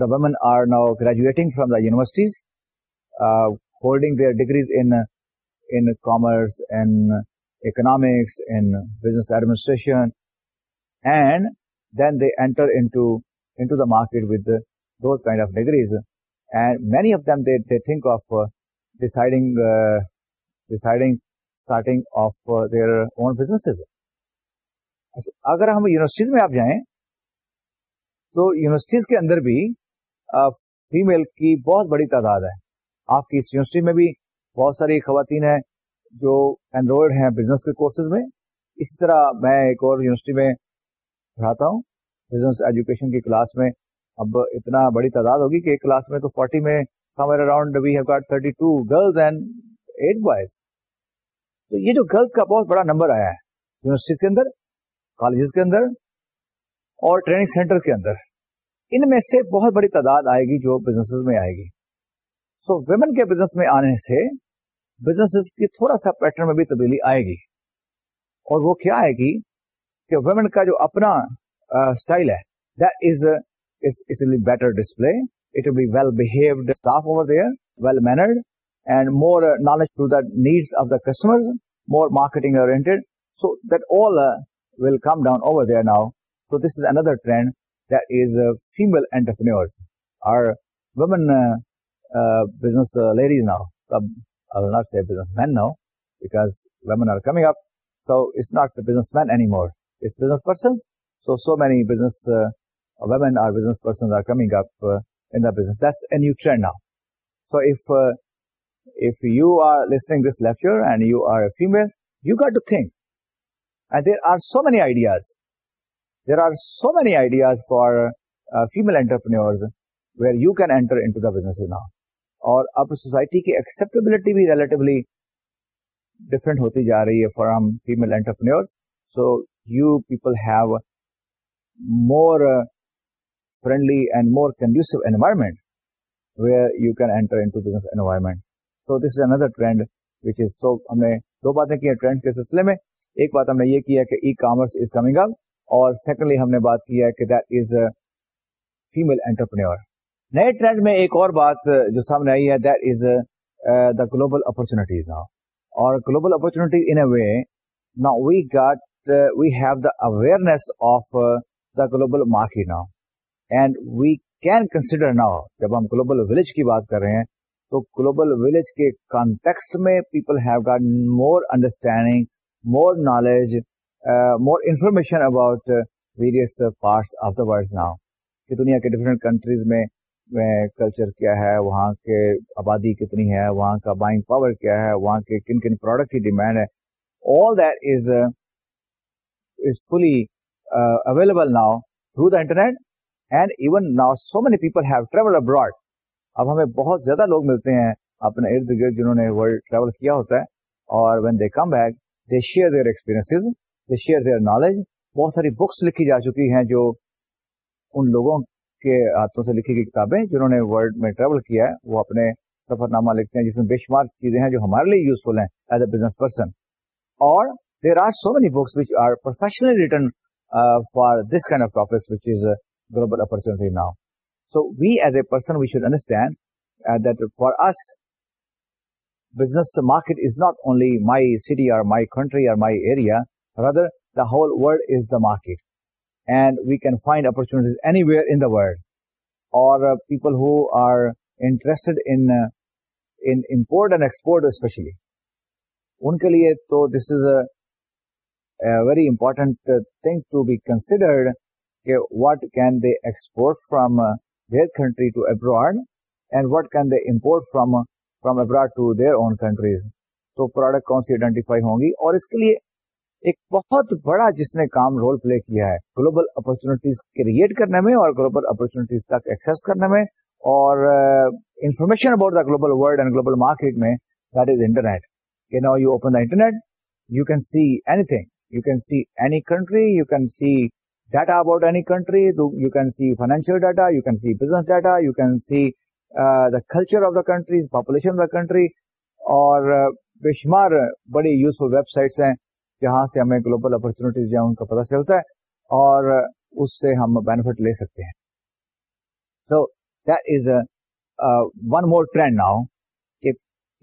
the women are now graduating from the universities holding their degrees in commerce and economics an business administration and then they enter market with those کا deciding starting of their own business اگر ہم universities میں آپ جائیں تو universities کے اندر بھی female uh, کی بہت بڑی تعداد ہے آپ کی اس یونیورسٹی میں بھی بہت ساری خواتین ہیں جو انرولڈ ہیں بزنس کے کورسز میں اسی طرح میں ایک اور یونیورسٹی میں پڑھاتا ہوں بزنس ایجوکیشن کی کلاس میں اب اتنا بڑی تعداد ہوگی کہ ایک کلاس میں تو فورٹی میں around we have got girls and boys تو یہ جو گرلز کا بہت بڑا نمبر آیا ہے یونیورسٹیز کے اندر کالجز کے اندر اور ٹریننگ سینٹر کے اندر ان میں سے بہت بڑی تعداد آئے گی جو بزنس میں آئے گی سو so, ویمن کے بزنس میں آنے سے بزنس کی تھوڑا سا پیٹرن میں بھی تبدیلی آئے گی اور وہ کیا ہے کہ ویمن کا جو اپنا اسٹائل ہے mannered and more knowledge to the needs of the customer now so this is another trend اور women business ladies now I will not say businessmen now, because women are coming up. So it's not the businessmen anymore. It's business persons. So many business uh, uh, women or business persons are coming up uh, in the business. That's a new trend now. So if you are listening this lecture and you are a female, you got to think. And there are so many ideas. There are so many ideas for female entrepreneurs where you can enter into the businesses now. اور اب society کی acceptability بھی relatively different ہوتی جا رہی ہے form female entrepreneur so you people have more friendly and more conducive environment where you can enter to business environment so this is another trend which is ہم نے دو باتیں کی ہیں ٹرینڈ کے سلسلے میں ایک بات ہم نے یہ کیا کہ e commerce is coming up اور سیکنڈلی ہم نے بات کی ہے کہ از فیمل انٹرپرینور نئے ٹرینڈ میں ایک اور بات جو سامنے آئی ہے that is the global opportunities now اور global opportunities in a way نا we got we have the awareness of the global market now and we can consider now جب ہم گلوبل ولیج کی بات کر رہے ہیں تو گلوبل ولیج کے کانٹیکسٹ میں people have got more understanding more knowledge more information about various parts of the world now کہ دنیا کے ڈفرینٹ کنٹریز میں میں کلچر کیا ہے وہاں کے آبادی کتنی ہے وہاں کا بائنگ پاور کیا ہے وہاں کے کن کن پروڈکٹ کی ڈیمانڈ ہے all that is is fully available now now through the internet and even so many people have travel abroad اب ہمیں بہت زیادہ لوگ ملتے ہیں اپنے ارد گرد جنہوں نے ورلڈ ٹریول کیا ہوتا ہے اور when they come back they share their experience they share their knowledge بہت ساری بکس لکھی جا چکی ہیں جو ان لوگوں کے ہاتھوں سے لکھی گئی کتابیں جنہوں نے ورلڈ میں ٹریول کیا ہے وہ اپنے سفر نامہ لکھتے ہیں جس میں بے شمار چیزیں ہیں جو ہمارے لیے یوزفل ہیں ایز اے بزنس پرسن اور there are are so many books for this kind of topics is global opportunity now so we as a person we should understand that for us business market is not only my city or my country my area rather the whole world is the market and we can find opportunities here اور people who are interest and export especially ان کے لیے تو this is a very important thing to be considered کہ what can they export from country to abroad and what can they import from from abroad to their own countries تو product کون سی آئی ہوں گی اور اس کے لیے ایک بہت بڑا جس نے کام رول پلے کیا ہے گلوبل اپرچونیٹیز کریٹ کرنے میں اور گلوبل اپرچونیٹیز تک ایکسس کرنے میں اور information about the global world and global market میں دیٹ از انٹرنیٹ کی no you open the internet you can see anything you can see any country you can see data about any country you can see financial data you can see business data you can see the culture of the country population of the country اور uh, بے شمار بڑی useful websites ہیں جہاں سے ہمیں global opportunities جو ہے ان کا پتہ چلتا ہے اور اس سے ہم بینیفٹ لے سکتے ہیں so that is one more trend now کہ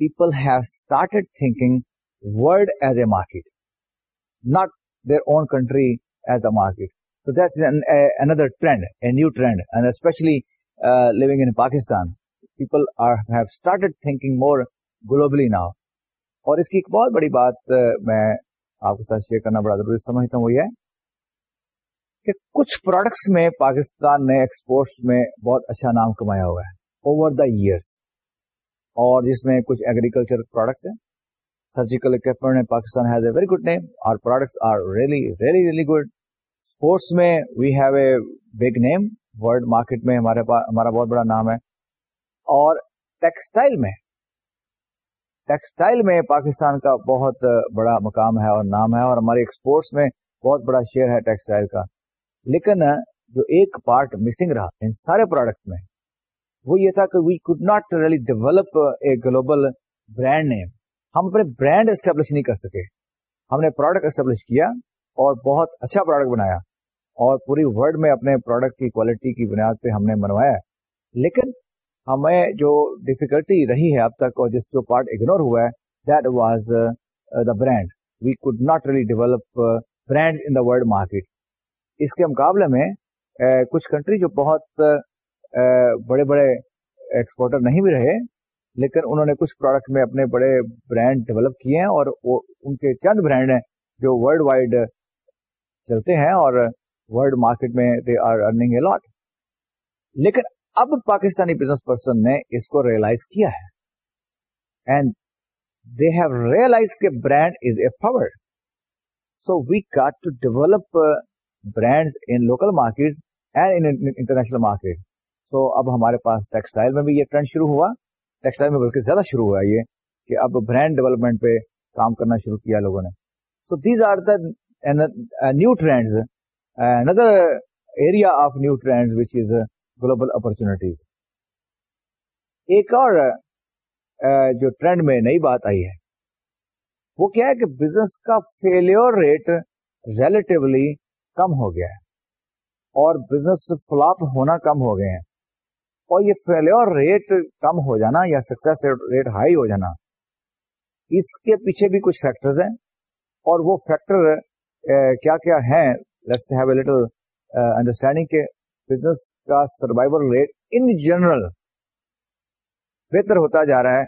people have started thinking world as a market not their own country as a market تو new trend and especially in Pakistan people are have started thinking more globally now اور اس کی ایک بہت بڑی بات uh, میں آپ کے ساتھ شیئر کرنا بڑا ضروری سمجھتا ہوں وہ یہ ہے کہ کچھ پروڈکٹس میں پاکستان نے ایکسپورٹس میں بہت اچھا نام کمایا ہوا ہے اوور دا ایئرس اور جس میں کچھ ایگریکلچر پروڈکٹس ہیں surgical equipment Pakistan has a very good name our products are really really really good sports میں we have a big name world market میں ہمارے ہمارا بہت بڑا نام ہے اور ٹیکسٹائل میں ٹیکسٹائل میں پاکستان کا بہت بڑا مقام ہے اور نام ہے اور ہمارے ایکسپورٹس میں بہت بڑا شیئر ہے ٹیکسٹائل کا لیکن جو ایک پارٹ مسنگ رہا ان سارے پروڈکٹ میں وہ یہ تھا کہ we could not really develop a global brand name ہم اپنے برانڈ اسٹیبلش نہیں کر سکے ہم نے پروڈکٹ اسٹیبلش کیا اور بہت اچھا پروڈکٹ بنایا اور پوری ورلڈ میں اپنے پروڈکٹ کی کوالٹی کی بنیاد پہ ہم نے منوایا لیکن ہمیں جو ڈیفیکلٹی رہی ہے اب تک اور جس جو پارٹ اگنور ہوا ہے that was the brand we could not really develop brand in the market اس کے مقابلے میں uh, کچھ کنٹری جو بہت uh, uh, بڑے بڑے ایکسپورٹر نہیں بھی رہے لیکن انہوں نے کچھ پروڈکٹ میں اپنے بڑے برانڈ ڈیولپ کیے ہیں اور ان کے چند برانڈ ہیں جو ورلڈ وائڈ چلتے ہیں اور مارکیٹ میں they are earning a lot لیکن اب پاکستانی بزنس پرسن نے اس کو ریئلائز کیا ہے and they have realize brand is a so we got to develop brand in local market and international market so اب ہمارے پاس ٹیکسٹائل میں بھی یہ ٹرینڈ شروع ہوا ٹیکسٹائل میں بلکہ زیادہ شروع ہوا یہ کہ اب برانڈ ڈیولپمنٹ پہ کام کرنا شروع کیا لوگوں نے so these are the new Nadar area of new trend which is global opportunities ایک اور جو ٹرینڈ میں نئی بات آئی ہے وہ کیا ہے کہ بزنس کا فیلور ریٹ ریلیٹیولی کم ہو گیا ہے اور بزنس فلاپ ہونا کم ہو گئے ہیں اور یہ فیلور ریٹ کم ہو جانا یا سکسیس ریٹ ہائی ہو جانا اس کے پیچھے بھی کچھ فیکٹرز ہیں اور وہ فیکٹر کیا کیا ہیں let's have a little understanding کے بزنس کا سروائول ریٹ ان جنرل بہتر ہوتا جا رہا ہے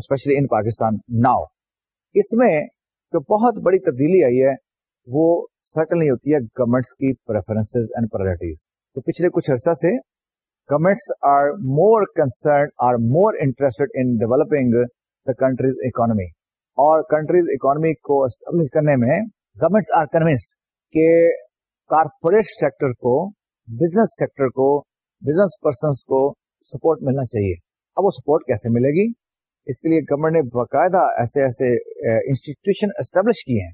اسپیشلی ان پاکستان ناؤ اس میں جو بہت بڑی تبدیلی آئی ہے وہ سیٹل نہیں ہوتی ہے گورمنٹس کی پریفرنس اینڈ پرائرٹیز تو پچھلے کچھ عرصہ سے governments are more concern are more interest in developing the countries economy اور کنٹریز اکانمی کو اسٹیبلش کرنے میں گورمنٹس آر کنوینسڈ کہ کارپوریٹ سیکٹر کو بزنس سیکٹر کو بزنس پرسنس کو سپورٹ ملنا چاہیے اب وہ سپورٹ کیسے ملے گی اس کے لیے گورنمنٹ نے باقاعدہ ایسے ایسے انسٹیٹیوشن اسٹیبلش کیے ہیں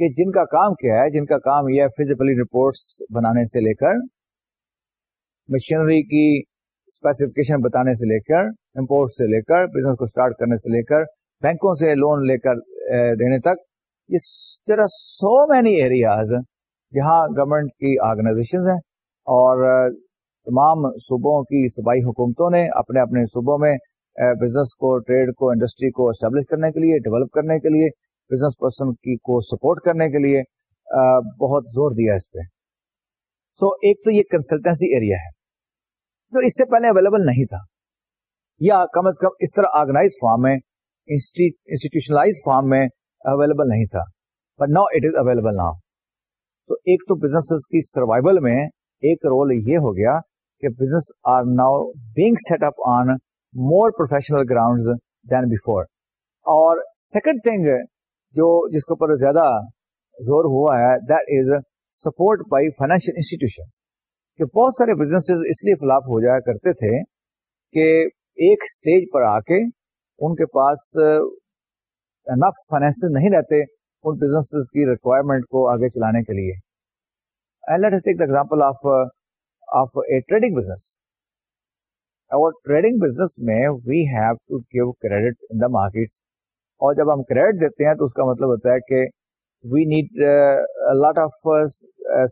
کہ جن کا کام کیا ہے جن کا کام یہ فزیکلی رپورٹس بنانے سے لے کر مشینری کی اسپیسیفکیشن بتانے سے لے کر امپورٹ سے لے کر بزنس کو اسٹارٹ کرنے سے لے کر بینکوں سے لون لے کر دینے تک یہ سو مینی ایریاز جہاں گورنمنٹ کی آرگنائزیشن ہیں اور تمام صوبوں کی صوبائی حکومتوں نے اپنے اپنے صوبوں میں بزنس کو ٹریڈ کو انڈسٹری کو اسٹیبلش کرنے کے لیے ڈیولپ کرنے کے لیے بزنس پرسن کی کو سپورٹ کرنے کے لیے بہت زور دیا اس پہ سو so, ایک تو یہ کنسلٹینسی ایریا ہے جو اس سے پہلے اویلیبل نہیں تھا یا کم از کم اس طرح آرگنائز فارم میں انسٹیٹیوشنلائز فارم میں اویلیبل نہیں تھا but now it is available now تو ایک تو بزنس کی سروائول میں ایک رول یہ ہو گیا کہ business are now being set up on more professional ground than before اور سیکنڈ تھنگ جو جس کے اوپر زیادہ زور ہوا ہے that is support by financial institution کہ بہت سارے بزنس اس لیے فلاپ ہو جایا کرتے تھے کہ ایک اسٹیج پر آ کے ان کے پاس نف فائنینس نہیں رہتے ان بزنس کی ریکوائرمنٹ کو آگے چلانے کے لیے example of of a trading business اور ٹریڈنگ بزنس میں we have to give credit in the market اور جب ہم کریڈٹ دیتے ہیں تو اس کا مطلب ہوتا ہے کہ we need lot of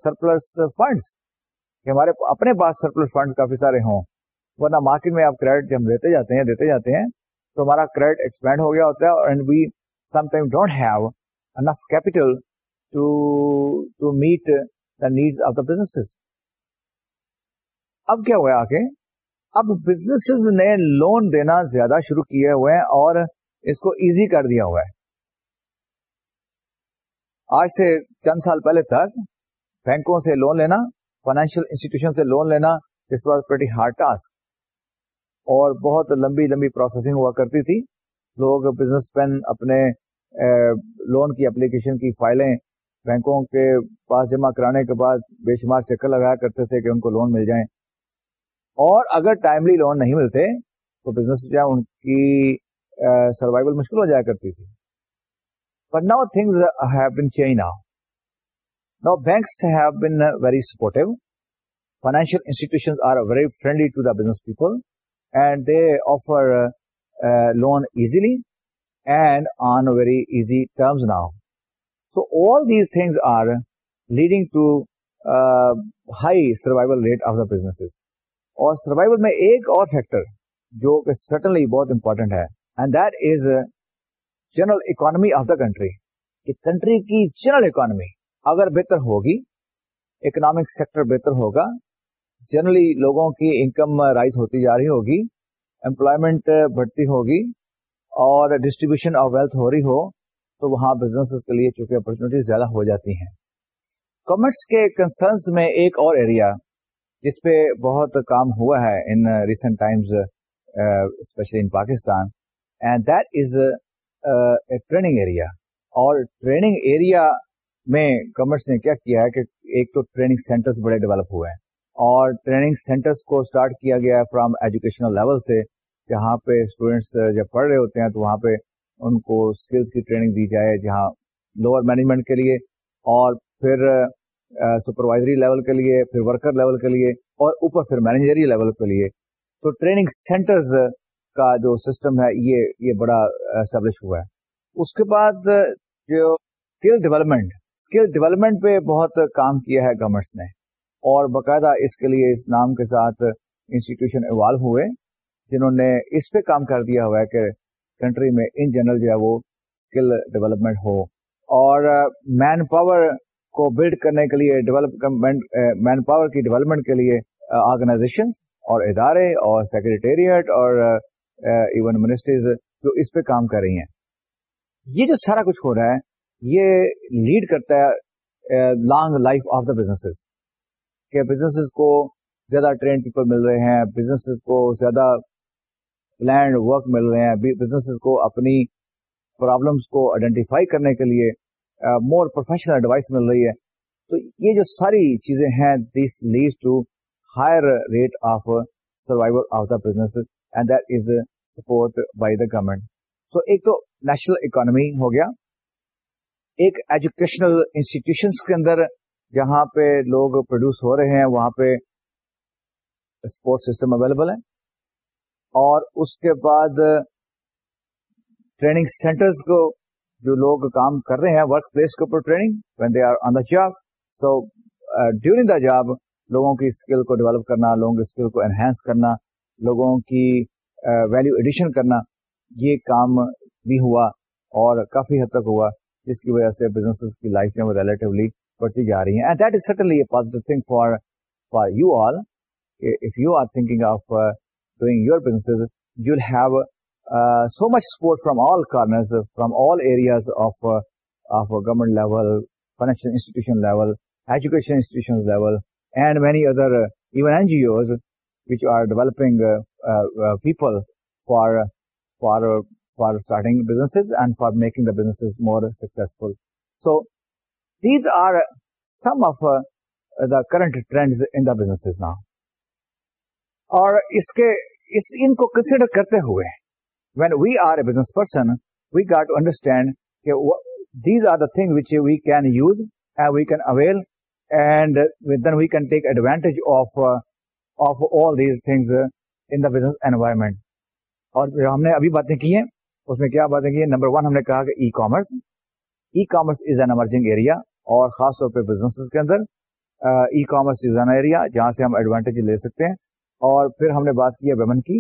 surplus funds ہمارے اپنے پاس سرپلس فنڈ کافی سارے ہوں ورنہ مارکیٹ میں آپ کریڈٹ جب دیتے جاتے ہیں دیتے جاتے ہیں تو ہمارا کریڈٹ ایکسپینڈ ہو گیا ہوتا ہے and we some time don't have need of those اب کیا ہوا آگے اب بزنس نے لون دینا زیادہ شروع کیے ہوئے ہیں اور اس کو ایزی کر دیا ہوا ہے آج سے چند سال پہلے تک بینکوں سے لون لینا فائنینشیل انسٹیٹیوشن سے لون لینا this was very hard task اور بہت لمبی لمبی پروسیسنگ ہوا کرتی تھی لوگ بزنس مین اپنے لون کی اپلیکیشن کی فائلیں بینکوں کے پاس جمع کرانے کے بعد بے شمار چکر لگایا کرتے تھے کہ ان کو لون مل جائیں اور اگر ٹائملی لون نہیں ملتے تو بزنس کیا ان کی سروائول مشکل ہو جایا کرتی تھی but now things have have change now now banks very supportive financial institution are very friendly to the business people and they offer loan easily and on very easy terms now so all these things are leading to high survival rate of the business اور survival میں ایک اور factor جو کہ certainly بہت important ہے and that is general economy of the country کہ country کی جنرل اکانمی اگر بہتر ہوگی اکنامک سیکٹر بہتر ہوگا جنرلی لوگوں کی انکم رائز ہوتی جا رہی ہوگی امپلائمنٹ بڑھتی ہوگی اور ڈسٹریبیوشن آف ویلتھ ہو رہی ہو تو وہاں بزنس کے لیے چونکہ اپرچونیٹیز زیادہ ہو جاتی ہیں کامرس کے کنسرنس میں ایک اور ایریا جس پہ بہت کام ہوا ہے in recent times especially in Pakistan and that is training area اور ٹریننگ ایریا میں کامرس نے کیا کیا ہے کہ ایک تو ٹریننگ سینٹرز بڑے ڈیولپ ہوئے ہیں اور ٹریننگ سینٹرز کو اسٹارٹ کیا گیا ہے فرام ایجوکیشنل لیول سے جہاں پہ اسٹوڈینٹس جب پڑھ رہے ہوتے ہیں تو وہاں پہ ان کو اسکلس کی ٹریننگ دی جائے جہاں لوور مینجمنٹ کے لیے اور پھر سپروائزری لیول کے لیے پھر ورکر لیول کے لیے اور اوپر پھر مینیجری لیول کے لیے تو ٹریننگ سینٹرز کا جو سسٹم ہے یہ یہ بڑا اسٹیبلش ہوا ہے اس کے بعد جو اسکل ڈیولپمنٹ اسکل ڈیولپمنٹ پہ بہت کام کیا ہے گورمنٹس نے اور باقاعدہ اس کے لیے اس نام کے ساتھ انسٹیٹیوشن ایوالو ہوئے جنہوں نے اس پہ کام کر دیا ہوا ہے کہ کنٹری میں ان جنرل جو ہے وہ اسکل ڈیولپمنٹ ہو اور مین پاور کو بلڈ کرنے کے لیے ڈیولپمنٹ مین پاور کی ڈیولپمنٹ کے لیے آرگنائزیشن اور ادارے اور سیکرٹیریٹ اور ایون منسٹریز جو اس پہ کام کر رہی ہیں یہ جو سارا کچھ ہو رہا ہے یہ لیڈ کرتا ہے long life of the business کہ بزنس کو زیادہ ٹرینڈ پیپل مل رہے ہیں بزنس کو زیادہ لینڈ ورک مل رہے ہیں بزنس کو اپنی پرابلمس کو آئیڈینٹیفائی کرنے کے لیے مور پروفیشنل ایڈوائس مل رہی ہے تو یہ جو ساری چیزیں ہیں this leads to higher rate of survival of the business and that is support by the government so ایک تو نیشنل اکانمی ہو گیا ایک ایجوکیشنل انسٹیٹیوشنس کے اندر جہاں پہ لوگ پروڈیوس ہو رہے ہیں وہاں پہ سپورٹ سسٹم اویلیبل ہے اور اس کے بعد ٹریننگ سینٹرز کو جو لوگ کام کر رہے ہیں ورک پلیس کے اوپر training when they are on the job so during the job لوگوں کی اسکل کو ڈیولپ کرنا لوگوں کی اسکل کو انہینس کرنا لوگوں کی ویلو uh, ایڈیشن کرنا یہ کام بھی ہوا اور کافی حد تک ہوا جس کی وجہ سے بزنس کی لائف میں وہ ریلیٹولی بڑھتی جا رہی ہیں and that is certainly positive thing for for you all if you are thinking of doing your businesses, you'll have uh, so much support from all corners, from all areas of uh, government level, financial institution level, education institutions level, and many other, uh, even NGOs, which are developing people for starting businesses and for making the businesses more successful. So these are some of the current trends in the businesses now. اور اس کے اس ان کو consider کرتے ہوئے when we are a business person we get to understand these are the thing which we can use and we can avail and then we can take advantage of of all these things in the business environment اور جو ہم نے ابھی باتیں کی ہیں اس میں کیا باتیں کی ہیں نمبر ون ہم نے کہا کہ e commerce e commerce is an emerging area اور خاص طور پہ بزنس کے اندر e commerce is an area جہاں سے ہم ایڈوانٹیج لے سکتے ہیں اور پھر ہم نے بات کی ہے ویمن کی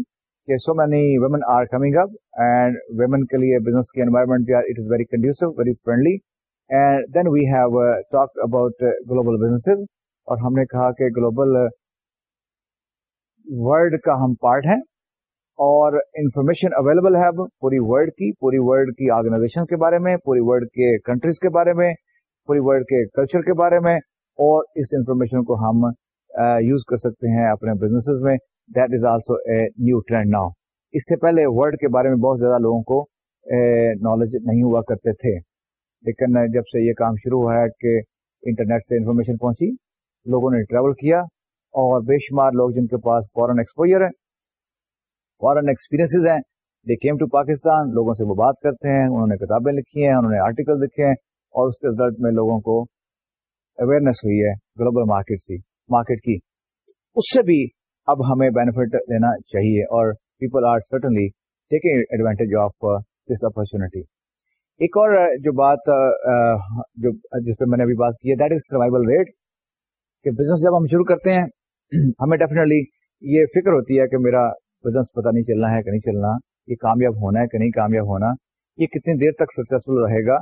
کہ so many women are coming up and women کے لیے business environment it is very very conducive friendly and then we have talk about global اور ہم نے کہا کہ گلوبل ورلڈ uh, کا ہم پارٹ ہیں اور انفارمیشن اویلیبل ہے اب پوری ورلڈ کی پوری ورلڈ کی آرگنائزیشن کے بارے میں پوری ورلڈ کے کنٹریز کے بارے میں پوری ورلڈ کے کلچر کے بارے میں اور اس انفارمیشن کو ہم یوز کر سکتے ہیں اپنے بزنس میں that is also a new trend now اس سے پہلے ورڈ کے بارے میں بہت زیادہ لوگوں کو نالج نہیں ہوا کرتے تھے لیکن جب سے یہ کام شروع ہوا ہے کہ انٹرنیٹ سے انفارمیشن پہنچی لوگوں نے ٹریول کیا اور بے شمار لوگ جن کے پاس فورن ایکسپوئر ہیں فورن ایکسپیرینس ہیں دے کیم ٹو پاکستان لوگوں سے وہ بات کرتے ہیں انہوں نے کتابیں لکھی ہیں انہوں نے آرٹیکل لکھے ہیں اور اس کے رزلٹ میں لوگوں کو اویئرنیس ہوئی ہے گلوبل مارکیٹ سے مارکیٹ کی اس سے بھی اب ہمیں بینیفٹ لینا چاہیے اور people are certainly taking advantage of this opportunity ایک اور uh, جو بات uh, uh, جو جس پہ میں نے ابھی بات کی ہے دیٹ از سروائول ریٹ کہ بزنس جب ہم شروع کرتے ہیں ہمیں ڈیفینیٹلی یہ فکر ہوتی ہے کہ میرا بزنس پتا نہیں چلنا ہے کہ نہیں چلنا یہ کامیاب ہونا ہے کہ نہیں کامیاب ہونا یہ کتنی دیر تک سکسیسفل رہے گا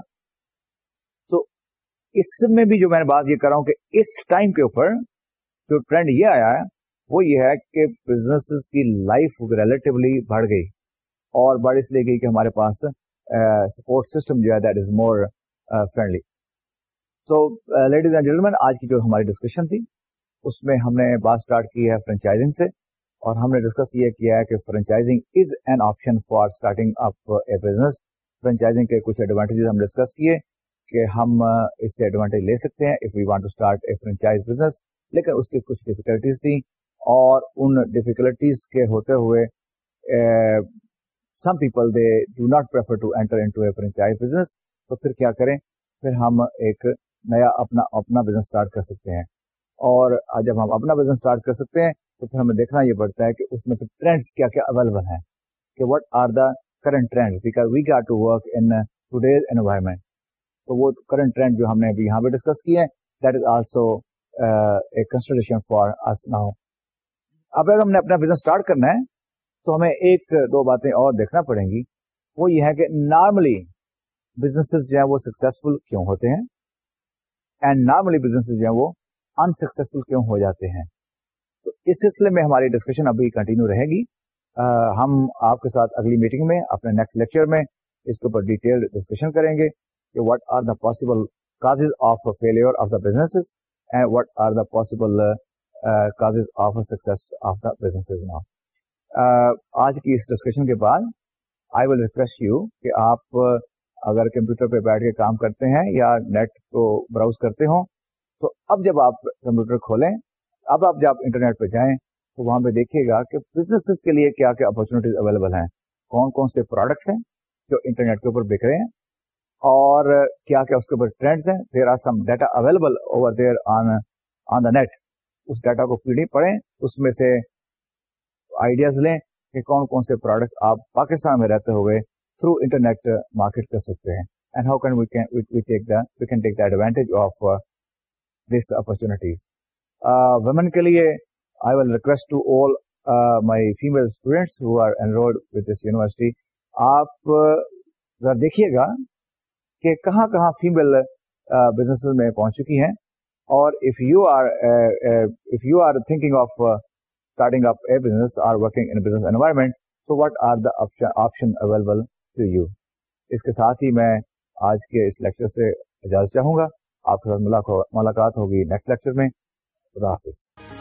تو اس میں بھی جو میں نے بات یہ کر رہا ہوں کہ اس ٹائم کے اوپر جو ٹرینڈ یہ آیا ہے وہ یہ ہے کہ بزنس کی لائف ریلیٹولی بڑھ گئی اور بڑھ اس لیے گئی کہ ہمارے پاس سپورٹ سسٹم جو ہے دیٹ از مور فرینڈلی تو لیڈیز اینڈ جینٹلمین آج کی جو ہماری ڈسکشن تھی اس میں ہم نے بات اسٹارٹ کی ہے فرنچائزنگ سے اور ہم نے ڈسکس یہ کیا ہے کہ franchising is an option for starting up a business franchising کے کچھ ایڈوانٹیجز ہم ڈسکس کیے کہ ہم اس سے ایڈوانٹیج لے سکتے ہیں if we want to start a franchise business لیکن اس کی کچھ ڈفیکلٹیز تھیں اور ان ڈفیکلٹیز کے ہوتے ہوئے some people they do not prefer to enter into a franchise business تو پھر کیا کریں پھر ہم ایک نیا اپنا اپنا بزنس اسٹارٹ کر سکتے ہیں اور جب ہم اپنا بزنس اسٹارٹ کر سکتے ہیں تو پھر ہمیں دیکھنا یہ پڑتا ہے کہ اس میں پھر ٹرینڈس کیا کیا اویلیبل ہیں کہ what are the current trend because we get to work into these environment تو وہ کرنٹ ٹرینڈ جو ہم نے ابھی یہاں پہ ڈسکس کیے ہیں that is also for start کرنا ہے تو ہمیں ایک دو باتیں اور دیکھنا پڑیں گی وہ یہ ہے کہ نارملی بزنس جو ہیں وہ سکسیزفل کیوں ہوتے ہیں اینڈ نارملی بزنس جو ہیں وہ انسکسیزفل کیوں ہو جاتے ہیں تو اس سلسلے میں ہماری ڈسکشن ابھی کنٹینیو رہے گی ہم آپ کے ساتھ اگلی میٹنگ میں اپنے نیکسٹ لیکچر میں اس کے اوپر ڈیٹیل ڈسکشن کریں گے کہ what are the possible cause of failure of the business possible causes office نا آج کی اس ڈسکشن کے بعد آئی ول ریکویسٹ یو کہ آپ uh, اگر کمپیوٹر پہ بیٹھ کے کام کرتے ہیں یا نیٹ کو براؤز کرتے ہوں تو اب جب آپ کمپیوٹر کھولیں اب آپ جب انٹرنیٹ پہ جائیں تو وہاں پہ دیکھیے گا کہ بزنس کے لیے کیا کیا اپرچونیٹیز اویلیبل ہیں کون کون سے پروڈکٹس ہیں جو انٹرنیٹ کے اوپر بک رہے ہیں اور کیا کیا اس کے اوپر ٹرینڈس ہیں there are some data available over there on on the net us data کو پیڑھی پڑھیں اس میں سے آئیڈیاز لیں کہ کون کون سے پروڈکٹ آپ پاکستان میں رہتے ہوئے تھرو انٹرنیٹ مارکیٹ کر سکتے ہیں and how can can we we take the advantage of this opportunities women کے لیے I will request to all my female students who are enrolled with this university آپ uh, ذرا دیکھیے گا کہ کہاں کہاں فیمل بزنس میں پہنچ چکی ہیں اور if you are if you are thinking of starting up a business business are are working in environment what the option available to you اس کے ساتھ ہی میں آج کے اس لیکچر سے اجازت چاہوں گا آپ کے ساتھ ملاقات ہوگی نیکسٹ لیکچر میں خدا حافظ